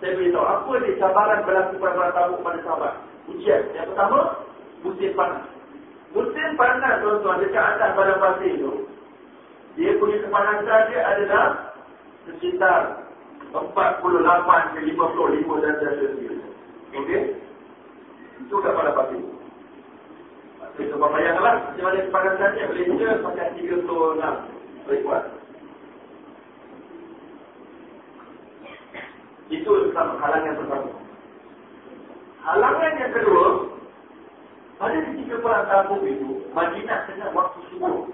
Saya beritahu apa dia cabaran berlaku pada perang tabuk pada sahabat. Ujian. Yang pertama, musim panas. Musim panas tuan-tuan dekat atas badan pasir itu, dia punya kepanasan dia adalah sekitar 48 ke 55 darjah Celsius. Okey? Itu kat pada pasir. Kita cuba bayangkanlah macam mana kepanasan dia. Malaysia pakai 36. Lebih kuat. Itu pertama, halangan pertama. Halangan yang kedua, pada ketika perang tabung itu, Madinah tengah waktu subuh.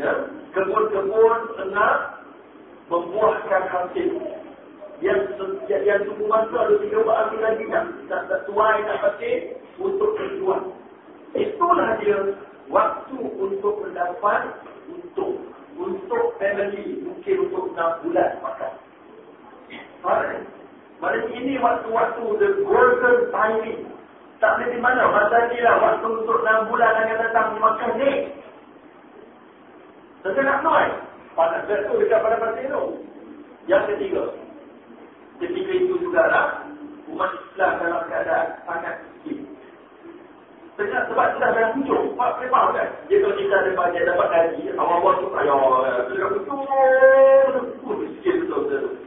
Ya, kebun-kebun tengah membuahkan hasil. Yang yang, yang tunggu masa ada tiga buah lagi tak, tak, tak tuai, tak hasil untuk terjual. Itulah dia waktu untuk mendapat untuk untuk family mungkin untuk 6 bulan makan. Maksudnya ini waktu-waktu the golden timing. Tak boleh di mana. Masa ni lah waktu untuk 6 bulan akan datang makan ni. Tentu nak noy. Panas betul dekat pada masa itu. Yang ketiga. Ketika itu juga lah. Umat Islam dalam keadaan sangat sikit. Sebab sebab sudah dah hujung. Pak Prima kan. Dia kalau kita ada bagian dapat gaji. Awal-awal tu. Ayah. Sudah betul. Sikit betul-betul.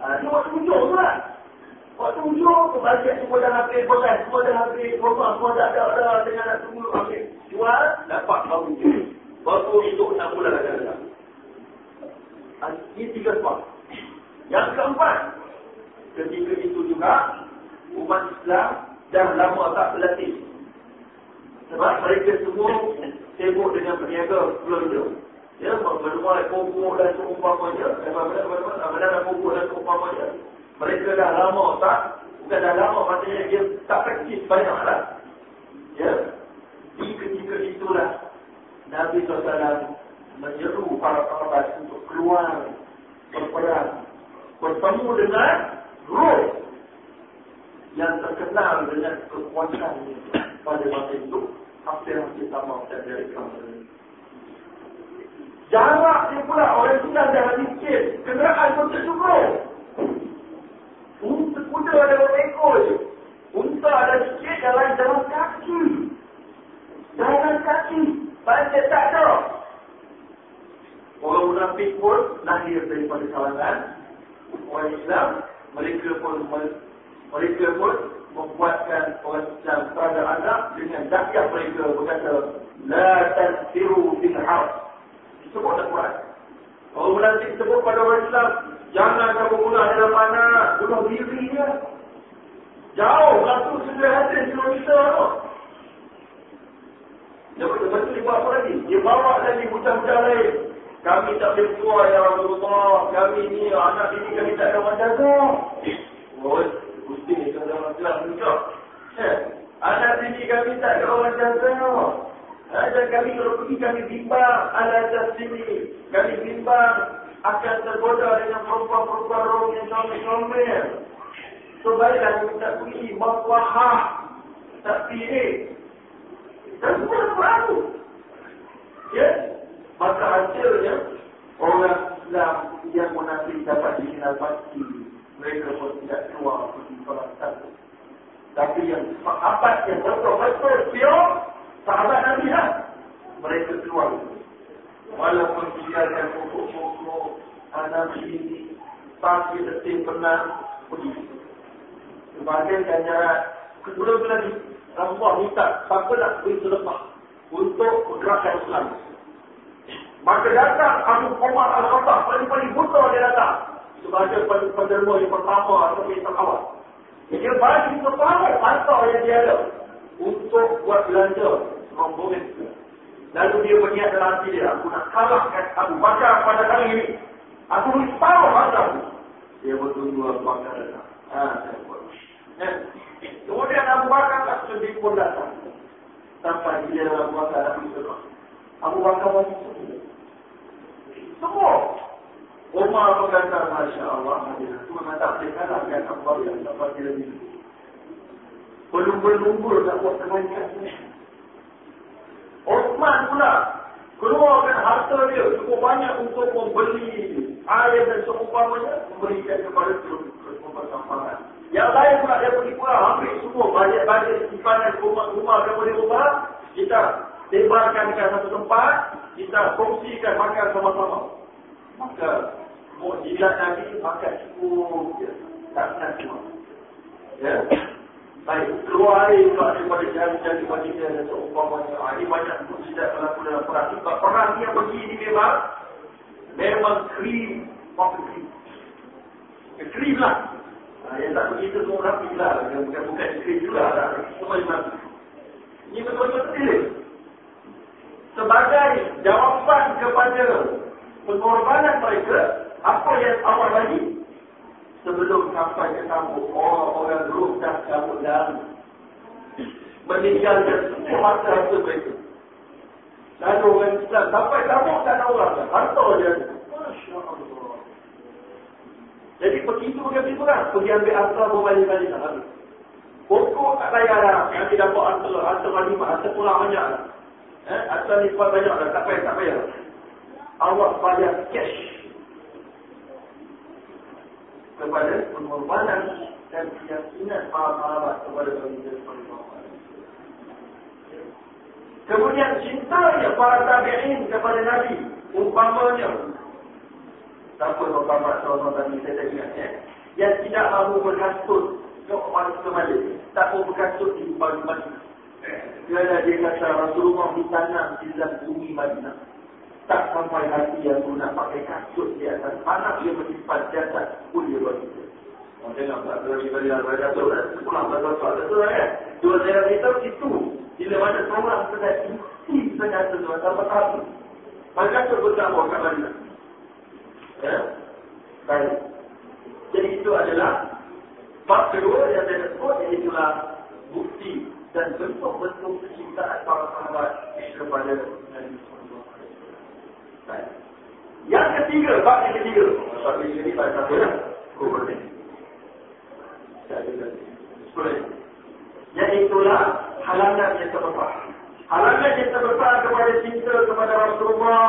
Ha, ini waktu hujung tu lah. Waktu hujung, bagian semua dah habis, bosan, semua dah habis, program semua dah ada, ada, dengan nak tunggu habis. Jual, dapat baru hujung. Baru itu enam bulan akan datang. Ha, ini tiga sebab. Yang keempat, ketika itu juga, umat Islam dah lama tak berlatih. Sebab mereka semua sibuk dengan berniaga belanja. Ya, menuai pokok dan seumpamanya. Mana-mana pokok dan seumpamanya. Mereka dah lama tak, bukan dah lama, maksudnya dia tak praktis banyak lah. Ya, di ketika itulah Nabi SAW menyeru para sahabat untuk keluar berperang. Bertemu dengan roh yang terkenal dengan kekuatan pada masa itu. Hampir-hampir sama macam dari kamu Jarak dia pula orang sudah dah sikit. Kenderaan pun tersyukur. Unta kuda ada berapa ekor je. Unta ada sikit jalan jalan kaki. Jalan kaki. Banyak tak ada. Orang munafik pun lahir daripada kalangan orang Islam. Mereka pun mereka pun membuatkan orang Islam pada anak dengan dakyah mereka berkata La tanfiru fil harf sebut dalam Quran. Orang munafik sebut pada orang Islam, jangan kamu guna dalam mana, bunuh diri dia. Jauh, langsung segera hadir di kita tu. Dia betul-betul dia buat apa lagi? Dia bawa lagi bucah-bucah lain. Kami tak boleh keluar ya Rasulullah. Kami ni anak ini kami tak ada orang jaga. Oh, Gusti ni kan orang Islam juga. Eh, anak ini kami tak ada orang jaga. Dan kami kalau pergi kami bimbang ala atas sini. Kami bimbang akan tergoda dengan perempuan-perempuan roh yang comel-comel. So baiklah kami tak pergi. Mafwahah. Tak pilih. Dan semua baru. Ya. Maka hasilnya orang Islam yang munafik dapat dikenal pasti. Mereka pun tidak keluar pergi perang satu. Tapi yang apa yang betul-betul pure sahabat Nabi lah. Mereka keluar. Walaupun tinggalkan pokok-pokok, anak ini, pagi detik pernah pergi. sebagai ganjaran kedua tu lagi Rasulullah minta siapa nak beri sedekah untuk gerakan Islam. Maka datang Abu Umar Al-Khattab paling-paling buta dia datang sebagai penderma yang pertama atau yang awal. Dia bagi pertama harta yang dia ada untuk buat belanja membunuh Lalu dia berniat dalam hati dia, aku nak kalahkan Abu Bakar pada kali ini. Aku beri separuh harta Dia bertunggu Abu Bakar datang. Buat. Eh, kemudian Abu Bakar tak sedih pun datang. Sampai dia dalam Abu Bakar Abu Bakar. Abu Bakar masih sedih. Semua. Umar berkata, Masya Allah, itu memang tak boleh kalah dengan Abu Bakar. Sampai dia lebih. Belum-belum nak buat kebaikan. Osman pula keluarkan harta dia cukup banyak untuk membeli air dan seumpamanya memberikan kepada persampahan. Yang lain pula dia pergi pula ambil semua banyak-banyak simpanan rumah-rumah yang boleh ubah. Kita lebarkan ke satu tempat, kita kongsikan makan sama-sama. Maka mukjizat Nabi makan cukup dia. Tak nak semua. Ya. Baik, keluar air juga daripada jari-jari baginda dan seumpamanya. Ah, ini banyak pun tidak berlaku dalam perang. Sebab perang yang begini memang memang krim, maksud krim. Krim lah. Ah, yang tak begitu semua rapi lah. Yang bukan bukan krim juga lah. Semua Ini betul-betul Sebagai jawapan kepada pengorbanan mereka, apa yang awal lagi sebelum sampai ke kampung orang-orang dah cabut dan meninggalkan semua harta mereka. Lalu orang Islam sampai kampung tak ada orang dah. Harta dia. Masya Allah. Jadi begitu begitu kan. Pergi ambil harta berbalik-balik tak habis. Pokok tak payah lah. Nanti dapat harta. Harta lima. Harta pulang banyak lah. Eh, harta ni banyak lah. Tak payah, tak payah. Allah bayar cash kepada pengorbanan dan keyakinan para sahabat kepada baginda sallallahu Kemudian cintanya para tabi'in kepada Nabi umpamanya siapa Muhammad sallallahu tadi saya ingat ya yang tidak mahu berkasut ke orang kembali. Tak mahu berkasut di pagi-pagi kerana dia kata Rasulullah ditanam di dalam bumi Madinah tak sampai hati yang tu nak pakai kasut di atas anak dia bersimpan jasad pun dia bagi dia. Oh, jangan tak ada lagi bagi Allah jatuh kan. Pulang tak tahu ada tu kan. Dua saya beritahu itu. Bila mana seorang sedang isi tu atau bertahu. Maka tu bersama kat mana. Ya. Baik. Jadi itu adalah bab kedua yang saya sebut itulah bukti dan bentuk-bentuk kecintaan para sahabat kepada Nabi yang ketiga, bab yang ketiga. Sebab ini ini tak apa ya. Kubur ni. Iaitulah halangan yang terbesar. Halangan yang terbesar kepada cinta kepada Rasulullah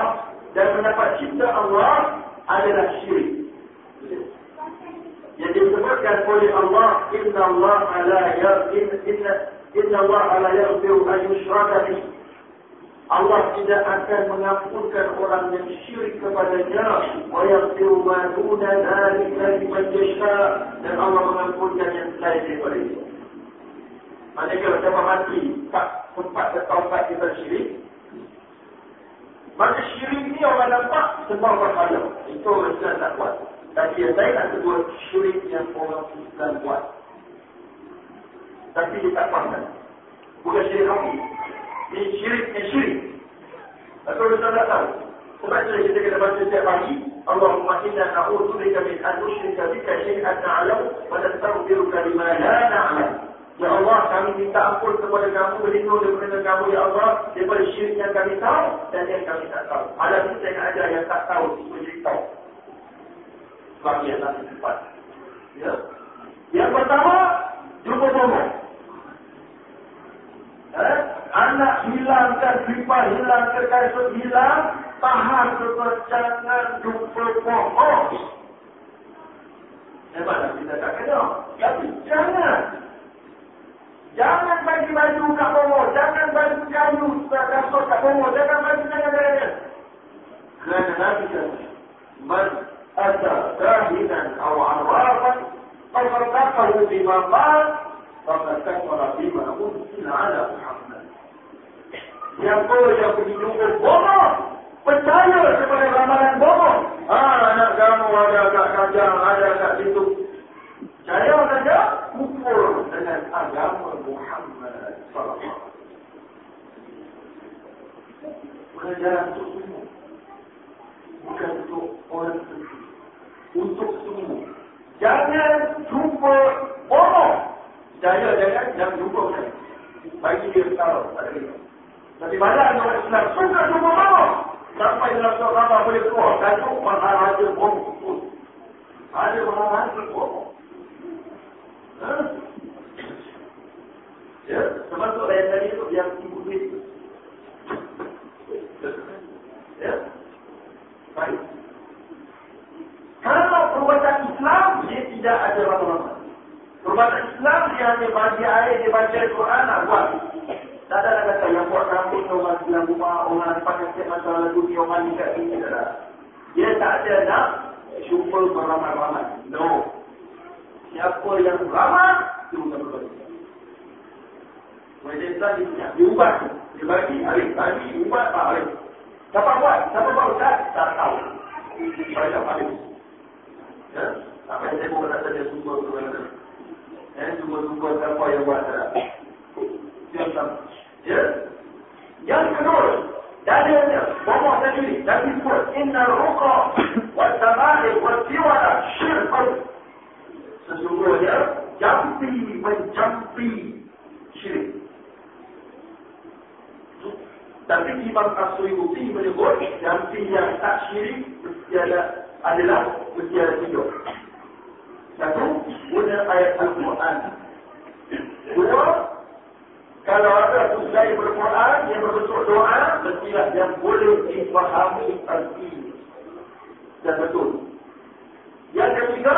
dan mendapat cinta Allah adalah syirik. Yang disebutkan oleh Allah, Inna Allah ala ya, inna, inna Allah ala yushraka bihi Allah tidak akan mengampunkan orang yang syirik kepadanya wa yaghfiru ma duna dzalika liman yasha dan Allah mengampunkan yang selain daripada itu. Manakala kita mati tak sempat bertaubat kita syirik Maka syirik ni orang nampak sebab berhala. Itu orang Islam tak buat. Tapi yang saya nak sebut syirik yang orang Islam buat. Tapi dia tak faham. Bukan syirik hafi. Ini syirik, ini syirik. Atau kita tak tahu. Sebab itu kita kena baca setiap pagi. Allahumma inna na'udhu bika min an-nushrika bika syai'an na'alam wa nastaghfiruka lima la na'alam. Ya Allah, kami minta ampun kepada kamu, berlindung daripada kamu, Ya Allah, daripada syirik yang kami tahu dan yang kami tak tahu. Ada kita yang ada yang tak tahu, itu jadi tahu. Sebab ia nanti cepat. Ya. Yang pertama, jumpa bohong. Eh? anak hilangkan pipa hilang kekaisut hilang tahan tuan jangan jumpa pohon hebat kita tak kena tapi jangan jangan bagi baju kat pohon jangan bagi kayu kasut kat pohon jangan bagi jangan jangan kerana nabi man ada rahinan awal wafat kalau tak kalau di mabat Fakatkan orang lima pun tidak ada Muhammad yang pergi jumpa bohong. Percaya kepada ramalan bohong. Ah, anak kamu ada agak kajang, ada agak situ. Saya saja kufur dengan agama Muhammad sallallahu Pengajaran untuk semua. Bukan untuk orang sendiri. Untuk semua. Jangan jumpa bohong. Saya jangan, jangan jumpa saya. Bagi dia tahu. Tapi banyak orang Islam suka jumpa bohong. Sampai dalam seorang boleh keluar. Datuk mahal hasil bohong. Ada mahal hasil bohong. Ya, termasuk ayat tadi itu yang ibu duit. Ya, baik. Kalau perbuatan Islam, dia tidak ada lama-lama. Perbuatan Islam, dia hanya baca ayat, dia baca Al-Quran, nak buat. Tak ada nak kata, yang buat rambut, orang dalam rumah, orang pakai setiap masalah dunia, orang ni kat sini. Dia tak ada nak jumpa beramai-ramai. No. Siapa yang ramah, dia bukan berbagi. Islam dia punya, dia ubah. Dia bagi, hari, bagi, ubah, tak hari. Siapa buat? Siapa buat Ustaz? Tak tahu. Tak hari. Ya? Apa yang saya buat nak saja sumber tu? Ya, sumber-sumber siapa yang buat tak? Sama. Ya? Yang kedua, dalilnya, bahawa tadi, tadi sebut, inna ruqa, wa tamalik, wa siwala, syirkun, sesungguhnya jampi mencampi syirik. Tapi Imam As-Suyuti menyebut jampi yang tak syirik adalah ada tiga. Satu, guna ayat Al-Quran. Dua, kalau ada pusai berquran yang berbentuk doa, mestilah yang boleh difahami arti dan betul. Yang ketiga,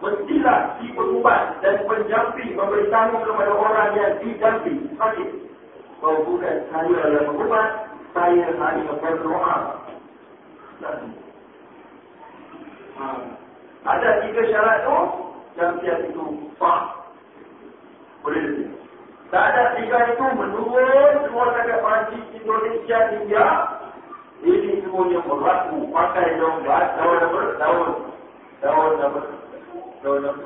mestilah si pengubat dan penjampi memberitahu kepada orang yang dijampi sakit. Bahawa bukan saya yang mengubat saya hanya berdoa. Ha. ada tiga syarat tu jampian itu fah boleh tak ada tiga itu menurut semua kakak Perancis Indonesia India ini semuanya berlaku. Pakai daun daun daun daun daun daun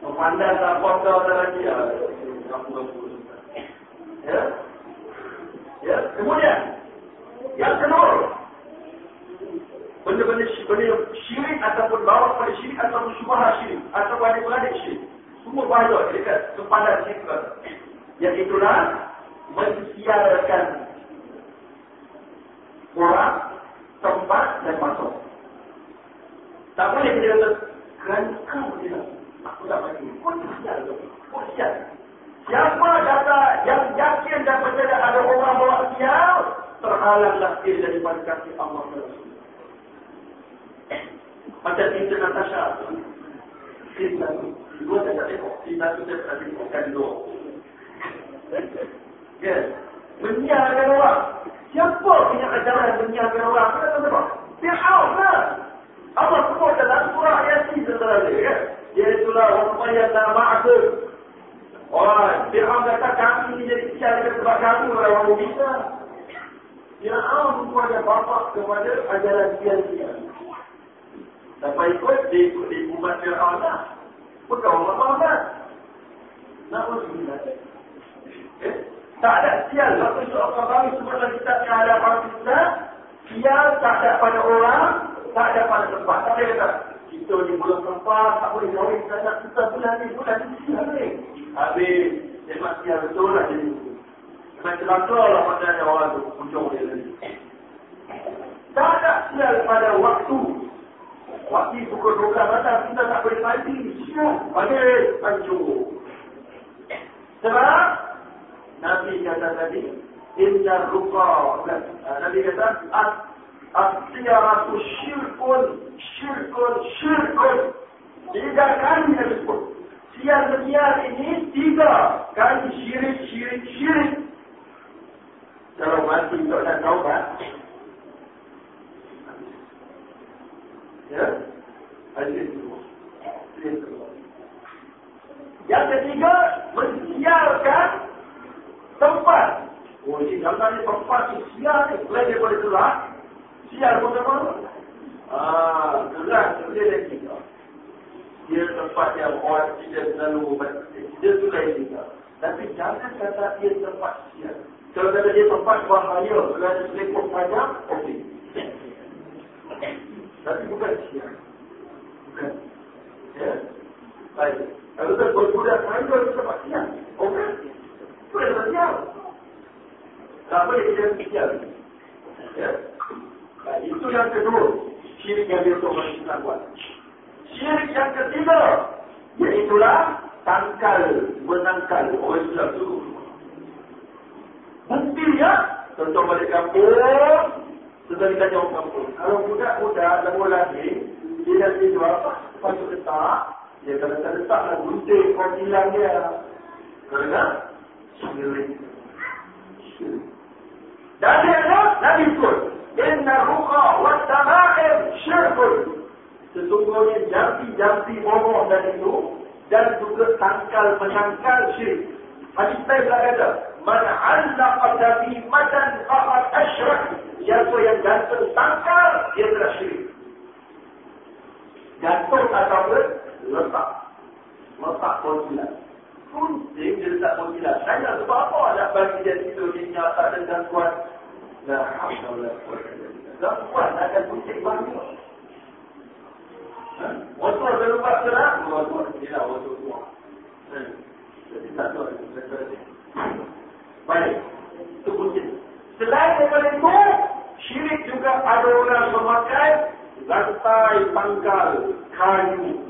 Memandang tak kuasa lagi ya. Ya. Ya, kemudian yang kedua benda-benda benda syirik ataupun bawa pada syirik ataupun syubhat syirik atau ada beradik syirik semua bahaya dekat kepada syirik yang itulah mensiarkan orang tempat dan masuk tak boleh kita kata kerana kau tidak aku tak bagi. Kau tidak ada. Kau siap. Siapa kata yang yakin dan percaya ada orang bawa sial, terhalanglah dia daripada kasih Allah dan Rasul. Macam Sinta Natasha. Tu. Dua saya tak tengok. Sinta tu saya tak tengokkan dua. Ya. Menyiarkan orang. Siapa punya ajaran menyiarkan orang? Kita tahu apa? Fir'aun lah. Allah sebut dalam surah Yasin sebenarnya ya. Iaitulah orang yang tak. Orang, Fir'aun kata kami ini jadi kecil sebab kami orang-orang bisa. Fir'aun pun ada bapak kepada ajaran dia-dia. Sampai ikut, dia ikut di umat Fir'aun lah. Bukan orang Muhammad. Nak berjumlah. Eh? Tak ada sial. Waktu itu Allah kami sebut dalam kitab yang ada orang Islam. Sial tak ada pada orang, tak ada pada tempat. Tak ada kata, kita ni bulan tempat, tak boleh jauh, kita nak kita bulan ni, bulan ni, sial ni. Habis, masih ada betul lah jadi. Memang celaka lah maknanya orang tu, ujung dia tadi. Tak ada sial pada waktu. Waktu pukul 12 datang, kita tak boleh mati. Sial, habis, hancur. Sebab, Nabi kata tadi, Inna ruqa. Nabi kata, As-siyaratu syirkun, syirkun, syirkun. Tiga kali Nabi sebut. Siar menyiar ini tiga kali syirik, syirik, syirik. Kalau mati untuk nak taubat. Ya? Itu. Yang ketiga, mensiarkan tempat Oh, ini jangan ni tempat ni siar ni. Selain daripada keras, siar pun sama. Ah, keras dia lagi. Dia tempat yang orang tidak selalu dia tu lain juga. Tapi jangan kata dia tempat siar. Kalau kata dia tempat bahaya, kerana selekong panjang, okey. Tapi bukan siar. Bukan. Ya. Baik. Kalau kita berbudak panjang, kita tempat siar. Okey. Bukan tempat siar. Tak boleh kita fikir. Ya. Nah, itu yang kedua. Syirik yang dia orang Islam buat. Syirik yang ketiga. Iaitulah tangkal, menangkal orang Islam itu. Buktinya, contoh balik kampung, sudah ditanya orang kampung. Kalau budak-budak dah mula dia dah tidur apa? Pasuk letak, dia kata tak letaklah gunting kau hilang dia. Kerana syirik. Dan dia Nabi pun Inna ruqa wa tama'im syirkun Sesungguhnya jampi-jampi bomoh dan itu Dan juga tangkal menyangkal syirik Hadis saya pula kata Man allaqa tabimatan faqad asyrak Siapa yang gantung tangkal Dia telah syirik Gantung atau letak Letak konsilat Kunting dia letak konsilat Saya sebab apa nak bagi dia tidur Dia nyata dan gangguan illa billah. Gangguan akan pusing bangun. Ha? Waktu ada lupa gerak, waktu tidak waktu tua. Jadi tak tahu Baik, itu pusing. Selain daripada itu, syirik juga ada orang memakai lantai pangkal kayu.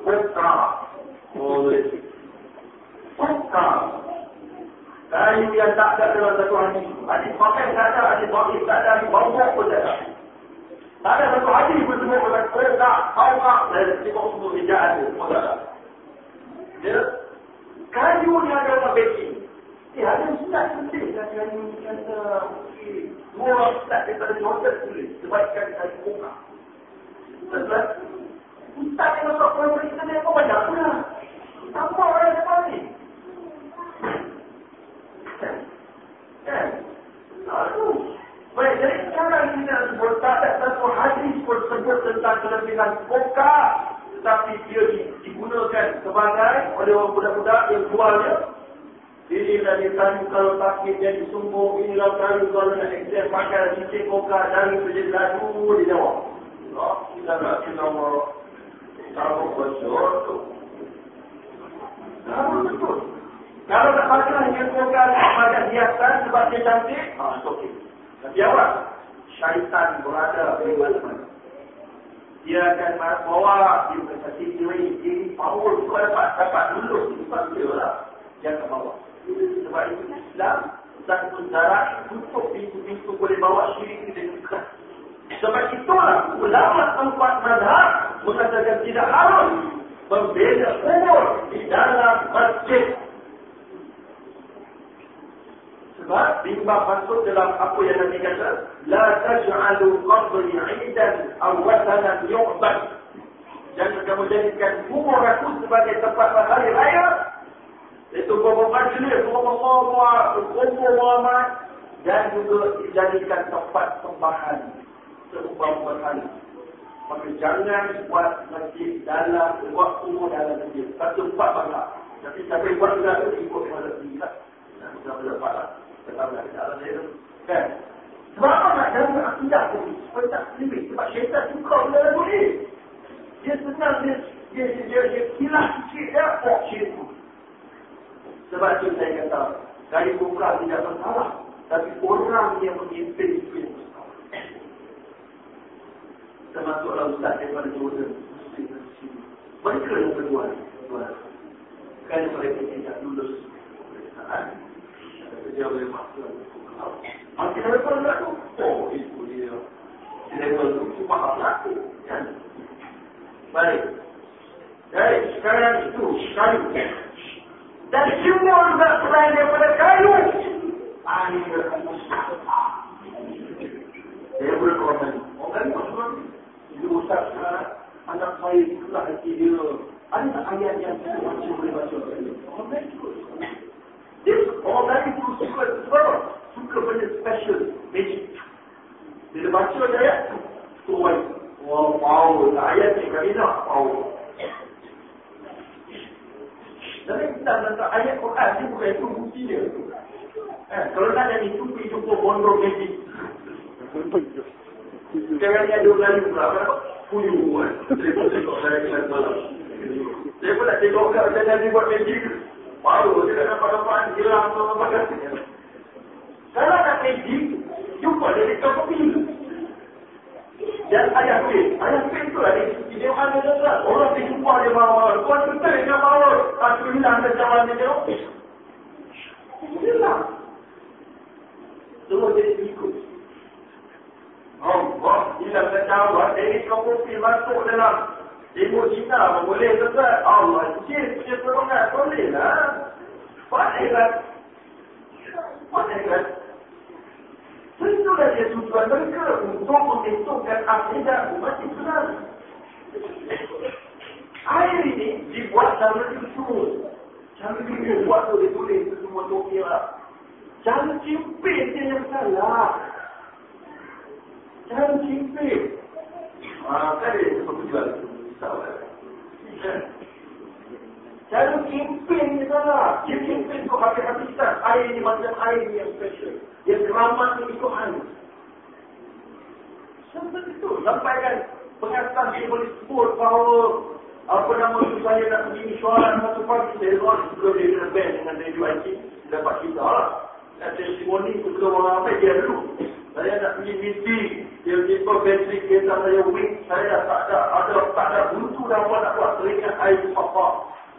Oh, pokka. Kayu yang tak ada dalam satu hadis. Hadis pakai tak ada, hadis pakai tak ada, hadis bawah pun tak ada. Tak ada satu hadis pun semua kata, tak, tahu tak, saya tengok semua hijab ada, semua tak ada. Ya? Kayu ni ada dalam baking. Eh, ada ustaz penting kan kayu ni kata, dua ustaz daripada Jordan tulis, sebaikkan kayu bunga. Ustaz, ustaz yang masuk ke kita ni, apa banyak pula? Apa orang yang ni? Kan? Baik, jadi sekarang kita ada satu hadis pun tentang kelebihan koka tetapi dia digunakan sebagai oleh orang budak-budak yang jualnya kayu kalau sakit jadi sumbung inilah kayu kalau nak exam pakai cincin koka dari menjadi lagu di Jawa Allah kita nak kita mau tahu betul tahu betul kalau nak pakai yang bukan pakai hiasan sebab dia cantik, ah, itu okey. Tapi awak, syaitan berada di mana-mana. Dia akan bawa dia ke sisi kiri, kiri, power, kau dapat, dapat lulus, sebab dia lah. Dia akan bawa. Itu Islam, dan sejarah tutup pintu-pintu boleh bawa syirik dan ikhlas. Sebab itulah ulama tempat madhab mengatakan tidak harus membela umur di dalam masjid Sebab bimbang masuk dalam apa yang Nabi kata, la taj'alu qabri 'idan aw watanan yu'bad. Jangan kamu jadikan kubur aku sebagai tempat hari raya. Itu kubur majlis, kubur Allah, kubur Muhammad. Dan juga dijadikan tempat sembahan. Serupa berhala. Maka jangan buat masjid dalam, kubur dalam masjid. Satu tempat bangga. Tapi sampai buat juga itu ikut pada tingkat. Nah, sudah berlepas Kan? Sebab apa nak jaga akidah tu? Supaya tak. Sebab syaitan suka bila lagu ni. Dia senang dia dia dia dia, dia kilah sikit dia oh syaitan. Sebab tu saya kata dari buka tidak masalah. Tapi orang yang mengimpin itu yang. Termasuklah Ustaz daripada Jordan. Mereka yang berbuat. Kerana mereka tidak lulus. Pemeriksaan dia boleh masuk. Maka level nak tu, oh itu dia. Level tu cuma aku. Kan? Baik. Baik, sekarang itu kayu dan timbul berserai daripada kayu ahli berkomen dia berkomen ini ustaz anak saya ikutlah hati dia ada ayat yang saya baca boleh baca this orang itu suka sebab suka benda special magic bila baca ayat tu wow ayat ni kami nak power tapi kita nampak, ayat Quran ni bukan itu bukti dia tu. Ha, kalau tak jadi itu, pergi jumpa bondo kecil. Jangan ada dua kali pula. Kenapa? Puyuh kan. Saya pun nak tengok kat macam dia buat magic. Baru dia tak nampak-nampak hilang apa-apa kan. Kalau tak magic, jumpa dia di kapal. Dan ayah kuih. Ayah kuih tu lah. Dia ada juga. Orang pergi jumpa dia marah-marah. Kau cerita dia marah. Tak hilang ke jalan dia tengok. Hilang. Semua jadi ikut. Allah hilang ke jalan. Jadi kau kopi masuk dalam Timur Cina boleh tetap. Allah cik. Cik perongat. Boleh lah. Baik lah. Baik lah. Itulah dia tujuan mereka untuk menentukan akidah umat Islam. Air ini dibuat cara disusun. Cara dibuat tu ditulis itu semua tu kira. Cara cimpin dia yang salah. Cara cimpin. Ah, kan dia sebab jual. Salah. Cara cimpin ni salah. Dia cimpin tu habis-habisan. Air ni macam air yang special. Yang keramat ni ikut hangus. Sampai itu. Sampai kan pengasaran dia boleh sebut bahawa apa nama tu saya nak pergi mesyuaran satu pagi. Saya tahu sebelum dia kena band dengan dia jual IT. Dapat kita lah. Nak testimoni sebelum orang apa dia dulu. Saya nak pergi meeting. Dia jumpa bateri kereta saya weak. Saya dah tak ada, ada tak ada buntu dah buat nak buat. Teringat air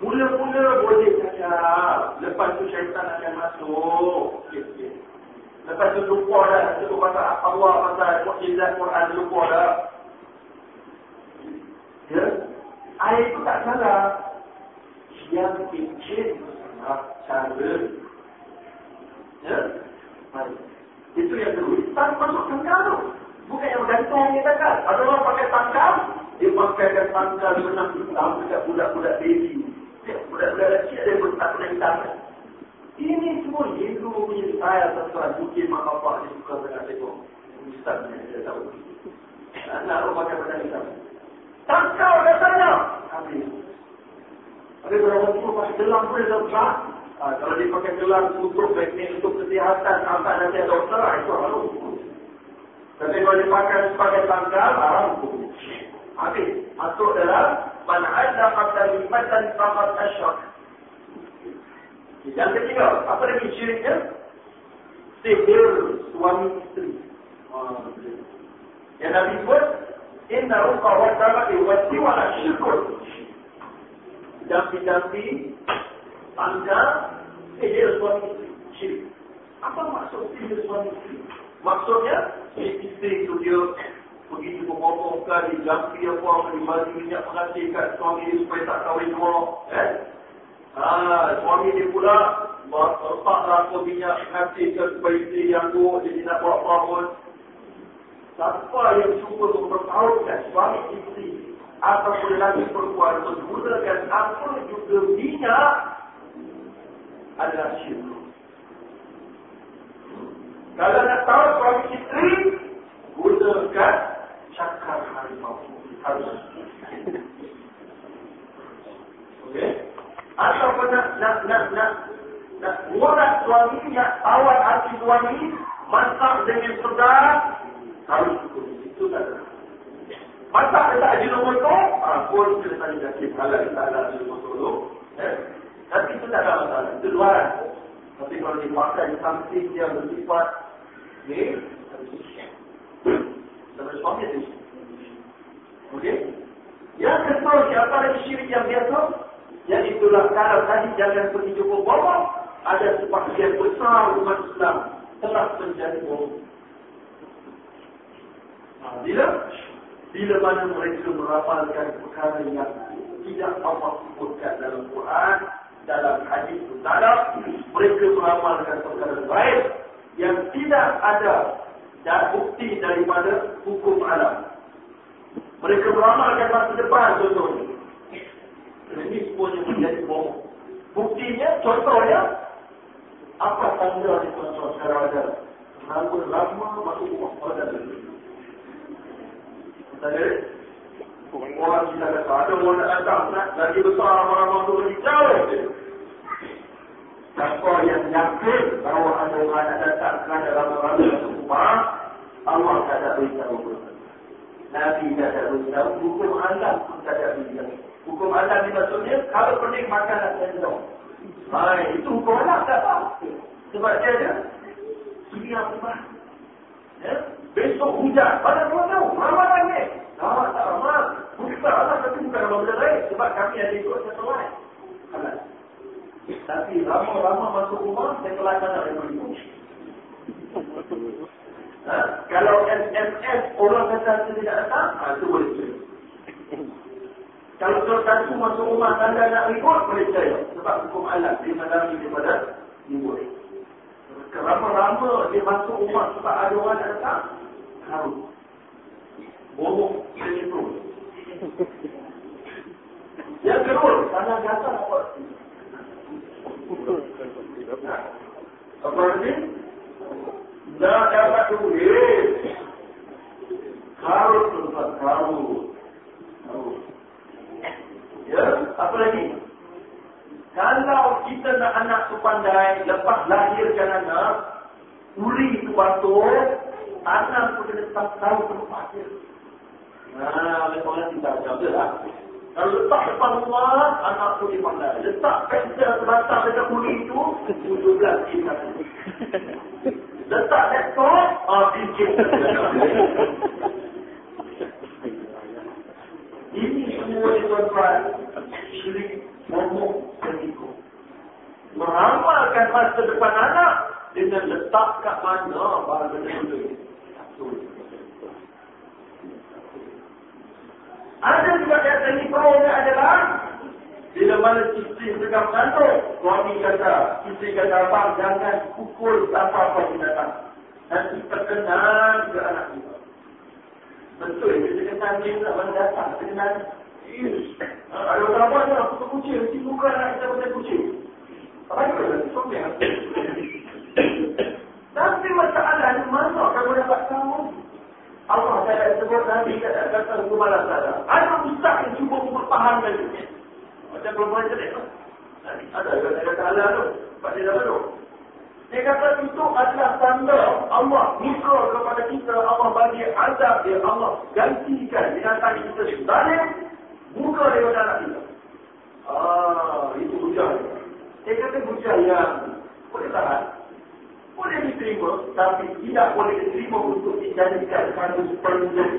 Mula-mula boleh cakap. Lepas tu syaitan akan masuk. Sikit-sikit. Lepas tu lupa dah. Sebut pasal Allah, pasal mukjizat Quran, lupa dah. Ya? Air itu tak salah. Yang kecil cara. Ya? Itu yang kedua. Tak masuk tangkal tu. Bukan yang gantung dia takkan. Ada orang pakai tangkal. Dia pakaikan tangkal menang hitam dekat budak-budak baby. Budak-budak dia pun tak pernah hitam. Ini semua Hindu punya style tuan-tuan. Mungkin mak bapak dia suka tengah tengok. Ustaz dia tahu. Anak orang pakai benda hitam. Tangkal katanya. Habis. Ada berapa tu pakai gelang pun dia tak Ha, kalau dia pakai gelang untuk teknik untuk kesihatan, apa nanti ada dokter, itu harus. Tapi kalau dia pakai sebagai tanggal, haram hukum. Habis, masuk dalam man ada kata limatan fakat asyak. Yang ketiga, apa lagi ciriknya? Sihir suami isteri. Yang Nabi sebut, Inna ruqa wa tamati wa siwala syukur. Jampi-jampi tangga sihir suami isteri. Syirik. Apa maksud sihir suami isteri? Maksudnya, isteri itu dia jumpa bapa di jampi apa, di bagi minyak pengasih kat suami supaya tak kahwin dua. Eh? Ha, suami dia pula letak rasa minyak pengasih ke supaya isteri yang tu, jadi nak buat apa pun. Siapa yang cuba untuk bertahukan suami isteri ataupun lagi perempuan menggunakan apa juga minyak adalah syirik. Kalau nak tahu suami isteri, gunakan cakar. Harus. Okey? Ataupun nak, nak, nak, nak, nak buat suami, nak awal hati suami, masak dengan sedar, harus. Itu tak ada. Masak tak jenuh motor, ah, pun kita tadi kaki kalau kita ada jenuh motor tu. Eh? Tapi itu tak ada masalah. Itu luaran. Tapi kalau dipakai something yang bersifat ni, sampai suami itu. Okey? Yang kedua, siapa lagi syirik yang biasa? Yang itulah kalau tadi jangan pergi jumpa bapa, ada sebahagian besar umat Islam telah menjadi bohong. Nah, bila bila mana mereka merapalkan perkara yang tidak Allah sebutkan dalam Quran, dalam hadis utara, mereka meramalkan perkara baik yang tidak ada dan bukti daripada hukum alam. Mereka beramalkan masa depan contohnya. Ini semuanya menjadi bohong. Buktinya, contohnya, apa tanda di tuan-tuan sekarang ada? Lama lama masuk rumah pada lagi. Tadi, orang kita kata, ada orang datang, lagi besar orang-orang tu lagi jauh. Siapa yang yakin bahawa ada orang nak datang kerana lama-lama masuk rumah, Allah tak ada beritahu Nabi tak ada beritahu, hukum Allah pun tak ada beritahu. Hukum Allah ni maksudnya, kalau pening makan nak sendok. Hai, itu hukum Allah tak apa. Sebab dia ada, sini apa? Ya? Besok hujan, pada dua tahu, Ramadan ni. Tak, ramah. Bukan Allah, tapi bukan Ramadan lain. Sebab kami ada ikut satu lain. Tapi lama-lama masuk rumah, saya kelakar nak ibu ha? Kalau SMS orang kata saya tidak datang, ha, itu boleh cerita. Kalau sesuatu masuk rumah tanda nak ribut, boleh percaya. Sebab hukum Allah, dia mengalami daripada ribut. Lama-lama dia masuk rumah sebab ada orang nak datang, harus. Bohong, dia itu. Yang kedua, tanah jatuh apa? Apa lagi? Tak dapat duit. Harus tempat harus. Ya, apa lagi? Kalau kita nak anak tu pandai, lepas lahirkan anak, uri tu batu, anak pun kena tak tahu tempat dia. Nah, oleh orang tidak jaga lah. Kalau letak depan rumah, anak tu dimana? Letak pensel sebatang dekat kulit tu, 17 kita. Letak laptop, ah, bincang. Ini semua yang tuan-tuan, syirik, ngomong, penipu. Meramalkan masa depan anak, dengan letak kat mana, bahagian benda-benda ini. Ada juga yang ini perlunya adalah bila mana istri sedang mengandung, suami kata, istri kata abang jangan pukul apa-apa binatang. Nanti terkenal juga anak kita. Betul, kita kenal dia tak mana datang, kita kenal. Ada orang apa je, aku kucing, mesti buka anak kita pasal kucing. Apa itu? Suami Tapi masalah ni mana kamu dapat tahu? Allah tidak sebut Nabi tidak kata hukum malas saja. Ada ustaz yang cuba mempertahankan itu. Macam perempuan cerdik tu. Ada yang kata Allah tu. Sebab dia dah betul. Dia kata itu adalah tanda Allah muka kepada kita. Allah bagi azab dia. Allah gantikan binatang kita zalim. Muka dia pada anak kita. Ah, itu hujah. Dia kata hujah yang boleh tahan boleh diterima, tapi tidak boleh diterima untuk dijadikan satu penunjuk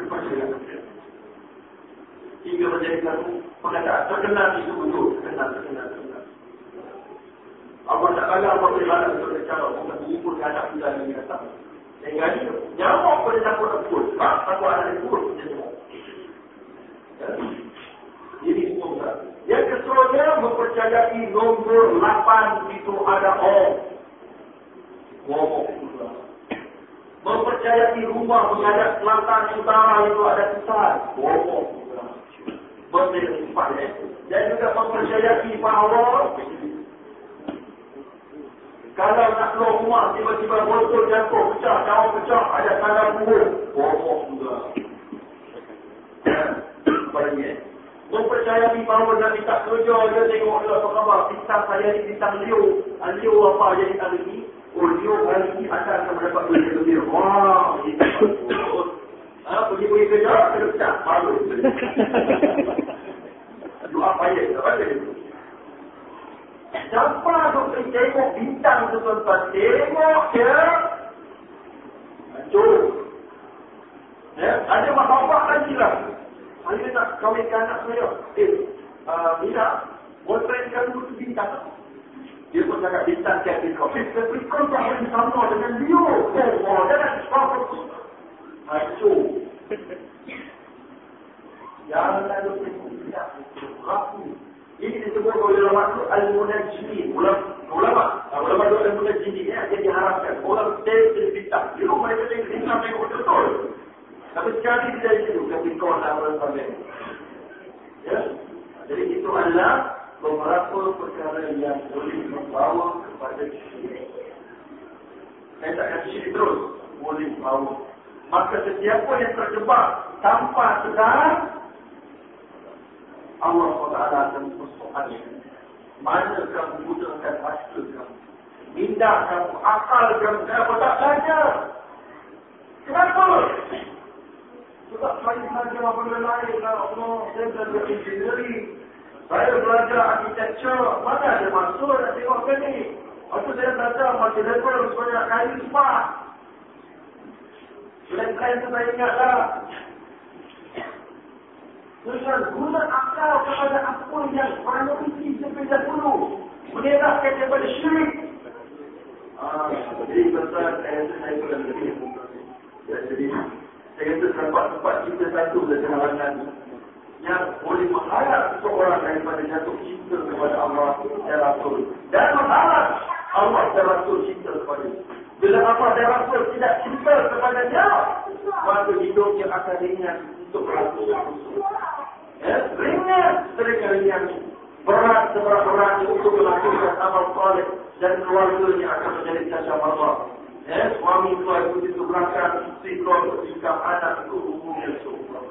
kepada Hingga menjadi satu pengacara. Terkenal itu betul. Terkenal, terkenal. Allah tak kala apa beribadah untuk cara untuk mengumpul anak kita yang datang. Sehingga ini, nyamuk boleh takut takut. Sebab takut anak itu semua. Ini semua. Yang keseluruhnya mempercayai nombor 8 itu ada orang ngomong mempercayai rumah menghadap selatan utara itu ada besar. Sifatnya dan juga mempercayai bahawa kalau nak keluar rumah tiba-tiba botol jatuh pecah jauh pecah ada tanda buruk ngomong juga mempercayai bahawa Nabi tak kerja. Dia tengok dia apa khabar? Bintang saya ni bintang liu liu apa? Jadi hari ni Audio hari ini akan mendapat duit lebih. Wah, Ah, pergi-pergi kerja, kena pecah. Malu. Doa payah. Apa dia itu? Siapa tu pergi tengok bintang tu tuan-tuan? Tengok je. Hancur. Ya, ada mak bapak lagi lah. Saya nak kawinkan anak saya. Eh, uh, Mira, boyfriend kamu tu bintang. Dia cakap bintang Capricorn. Eh, Capricorn tak ada sama dengan dia. Oh, oh, oh dia nak sebabkan tu. Hacu. Yang lalu itu, dia itu Ini disebut oleh ulama itu Al-Munajmi. Ulama. Ulama ah, itu Al-Munajmi. Ya, eh, dia diharapkan. Orang tel tel bintang. Di rumah dia tel bintang yang betul. Tapi sekarang ini dia itu. Capricorn lah orang sampai. Ya. Jadi itu adalah beberapa perkara yang boleh membawa kepada syirik. Saya tak kata syirik terus, boleh membawa. Maka setiapa yang terjebak tanpa sedar, Allah SWT akan bersoalnya. Mana kamu gunakan masa kamu? Minda kamu, akal kamu, kenapa tak belajar? Kenapa? Sebab saya belajar benda lain, ya Allah, saya belajar engineering, saya belajar architecture, mana ada masuk nak tengok ke ni? Waktu saya belajar macam level sebanyak kali sebab. Selain-selain tu saya ingatlah. Tuan, guna akal kepada apa yang prioriti sebelum dahulu. Mengelakkan daripada syirik. Ah, jadi besar saya saya pernah lebih. Jadi saya kata tempat-tempat kita satu dengan halangan yang boleh mengharap seorang daripada jatuh cinta kepada Allah dan Rasul. Dan mengharap Allah dan Rasul cinta kepada. Bila Allah dan Rasul tidak cinta kepada dia, maka hidupnya akan ringan untuk Rasul. Ya, ringan mereka ringan. Berat seberat-beratnya untuk melakukan amal salih dan keluarganya akan menjadi cacat Allah. Ya, suami keluar itu di belakang, isteri keluar untuk tingkap anak itu umumnya semua.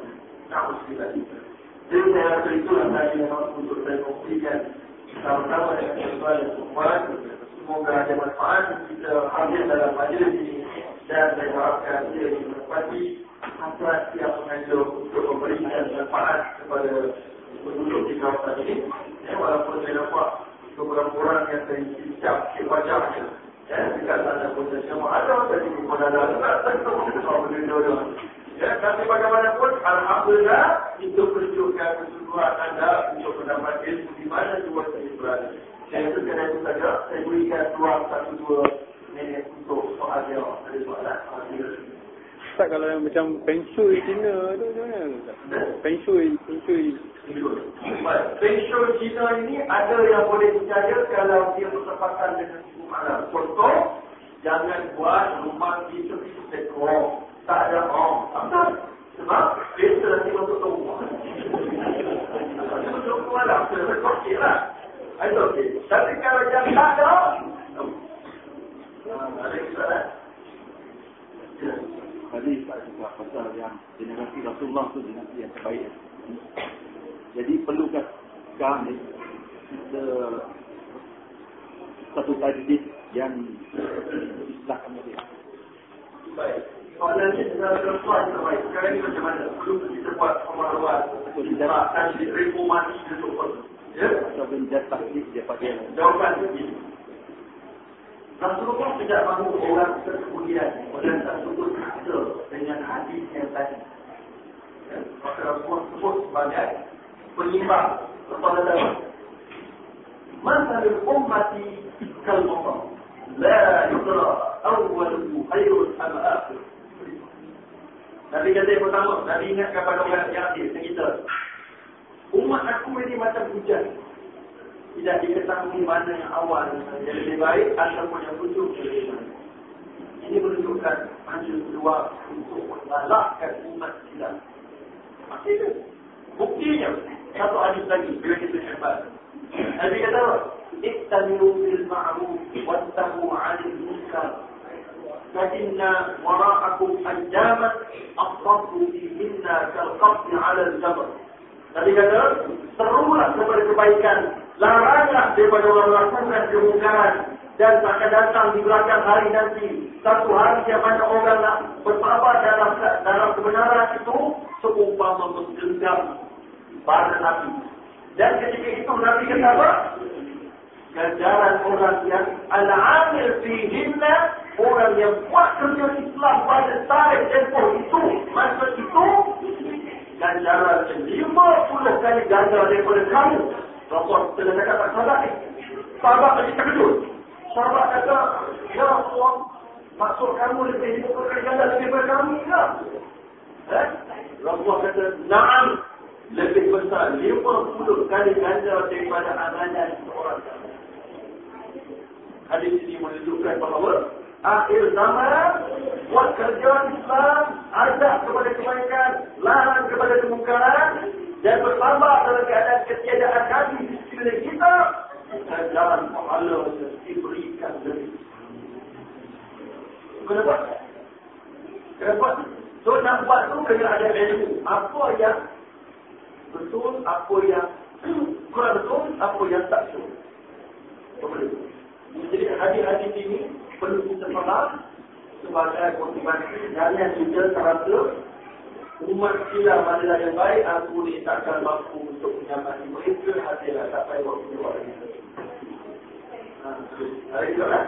Na'udzubillah. Jadi saya rasa itulah tadi yang untuk saya kongsikan sama-sama dengan tuan dan puan. Semoga ada manfaat kita hadir dalam majlis ini dan saya harapkan ia dimenepati hasrat yang mengajak untuk memberikan manfaat kepada penduduk di kawasan ini. Ya, walaupun saya nampak beberapa orang yang saya cicap wajahnya. Ya, dekat sana pun saya ada tadi di mana ada. Tak tahu kita benda-benda. Ya, tapi bagaimanapun, Alhamdulillah, itu menunjukkan keseluruhan anda untuk mendapat ilmu di mana dua saya berada. Saya itu kena itu saja, saya berikan ruang satu dua minit untuk soal yang ada soalan. Tak kalau yang macam Feng Shui Cina tu macam mana? Feng Shui, Feng Shui. Feng Shui Cina ini ada yang boleh percaya kalau dia bertepatan dengan suku malam. Contoh, jangan buat rumah di tepi sekor tak ada orang. Apa? Sebab biasa nanti masuk ke rumah. Nanti masuk ke malam, saya okey lah. Itu okey. Tapi kalau yang tak ada, ada kesalahan. Tadi tak cakap pasal yang generasi Rasulullah tu generasi yang terbaik. Jadi perlukah sekarang ni kita satu tajdid yang istilahkan dia. Baik. Soalan ni sebenarnya perempuan terbaik. Sekarang ni macam mana? Perlu kita buat pemahaman. Kita akan reformasi sesuatu. Ya? Atau benda takdir dia pada Jawapan begini. Rasulullah tidak mahu orang terkemudian dan tak sebut kata dengan hadis yang tadi. Ya? Maka Rasulullah sebut sebagai penyimbang kepada dalam. Masalul ummati kal ummah. La yudra awaluhu khairul am akhir. Nabi kata yang pertama, Nabi ingatkan pada orang yang akhir, kita. Umat aku ini macam hujan. Tidak diketahui mana yang awal yang lebih baik ataupun yang yang baik. Ini menunjukkan anjur kedua untuk mengalahkan umat kita. Maksudnya, buktinya, satu hadis lagi, bila kita hebat. Nabi kata? Iktamiru bil ma'ruf wattahu 'anil munkar. فإن وراءكم أياما الصبر فيهن كالقبض على الجبر. Nabi kata, serulah kepada kebaikan. Laranglah daripada orang melakukan kemungkaran. Dan akan datang di belakang hari nanti. Satu hari yang mana orang nak bersabar dalam dalam kebenaran itu. Seumpama menggenggam pada Nabi. Dan ketika itu Nabi kata apa? Ganjaran orang yang al-amil fihinna orang yang buat kerja Islam pada tarikh tempoh itu, masa itu, ganjaran lima puluh kali ganjar daripada kamu. Rasul telah cakap tak salah ni. Sahabat lagi terkejut. Sahabat kata, Ya Allah, maksud kamu lebih lima puluh kali ganjar daripada kami ke? Eh? Rasulullah kata, Naam, lebih besar lima puluh kali ganjar daripada amalan seorang kami. Hadis ini menunjukkan bahawa akhir zaman buat kerja Islam ajak kepada kebaikan larang kepada kemungkaran dan bertambah dalam keadaan ketiadaan kami di sisi sekeliling kita, jalan pahala diberikan lebih. Kenapa? Kenapa? So nak buat tu kena ada value. Apa yang betul, apa yang kurang betul, apa yang tak betul. Jadi hadis-hadis ini perlu kita faham sebagai motivasi dan juga terasa umat Islam adalah yang baik aku ni takkan mampu untuk menyamai mereka hatilah sampai waktu dua hari ha, hari itu lah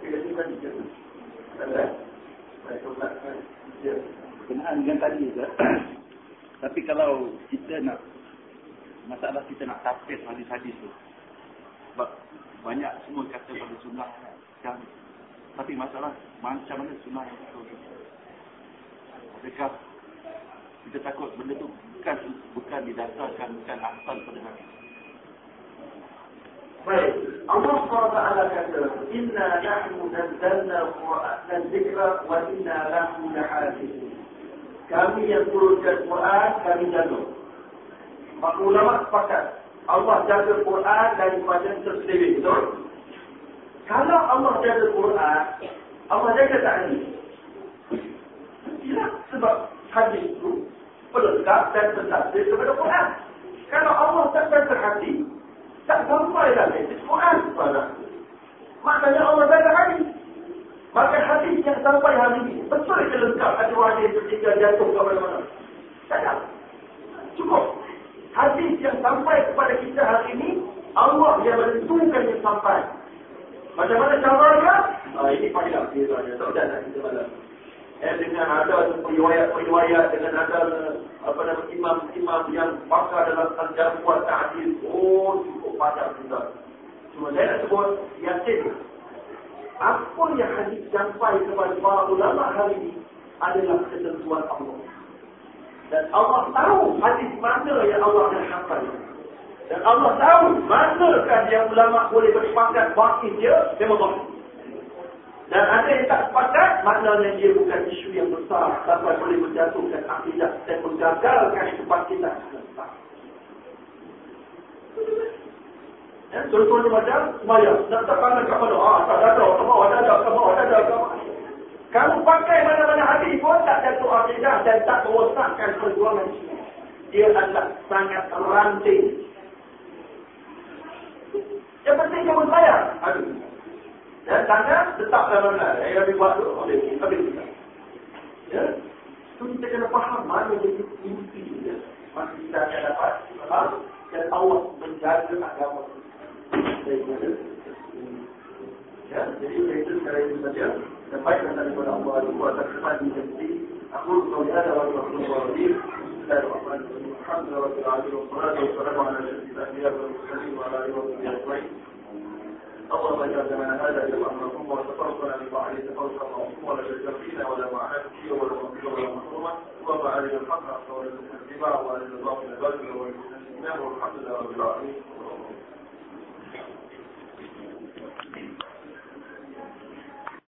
kita di sini ada? Baik Kenaan dengan tadi je. Tapi kalau kita nak masalah kita nak tafsir hadis-hadis tu. Sebab banyak semua kata pada sunnah kan. Tapi masalah macam mana sunnah yang betul. Adakah kita takut benda tu bukan bukan didasarkan bukan asal pada hadis. Baik, Allah SWT kata, Inna nahnu nazzalna Qur'an zikra wa inna lahu lahafizun. Kami yang turunkan Quran, kami jaga. Maka ulama sepakat, Allah jaga Quran daripada terselidik, betul? Kalau Allah jaga Quran, Allah jaga tak ini? Tidak, sebab hadis itu pelengkap dan tertafsir kepada Quran. Kalau Allah tak berhati, tak sampai lagi Quran kepada. Maknanya Allah jaga hadis. Maka hadis yang sampai hari ini, betul ke lengkap ada hadis ketika jatuh ke mana-mana? Tak Cukup. Hadis yang sampai kepada kita hari ini, Allah yang menentukan yang sampai. Macam mana caranya? Ah, ini payah. Dia tak ada kita malam. Eh, dengan ada periwayat-periwayat dengan ada apa nama imam-imam yang pakar dalam ajar buat ta'adil. Oh, cukup panjang juga. Cuma saya nak sebut yakin. Apa yang hadis sampai kepada para ulama hari ini adalah ketentuan Allah. Dan Allah tahu hadis mana yang Allah akan sampai. Dan Allah tahu manakah yang ulama boleh bersepakat wakil dia, memang wakil. Dan ada yang tak sepakat, maknanya dia bukan isu yang besar sampai boleh menjatuhkan akidah dan menggagalkan kebangkitan sebentar. Ya, contohnya macam semayang. Nak tak pandang kat mana? Ah, tak ada, ke bawah, ada, ke bawah, ada, ke bawah. Kamu pakai mana-mana hadis pun tak jatuh akidah dan tak merosakkan perjuangan. Dia adalah sangat ranting. Yang penting kamu sayang. Aduh. Dan tangan tetap dalam benar. Yang Nabi buat tu, oleh kita. Ya? Itu kita kena faham mana jadi inti dia. Maka kita akan dapat faham dan Allah menjaga agama Ya, jadi itu secara itu saja. Dan baik dan daripada Allah itu atas jadi aku ya ada waktu waktu waktu Bismillahirrahmanirrahim. الحمد لله رب العالمين والصلاة والسلام على سيد الأنبياء والمرسلين وعلى آله وصحبه أجمعين. اللهم اجعل لنا هذا اليوم مرحوما وتفرقنا بطاعتك فوقا موصوما ولا تجعل فينا ولا معاك ولا مغفر ولا محروما اللهم علينا الحق حتى ولا تتبع ولا تضاف إلى البذل والمسلمين والحمد لله رب العالمين.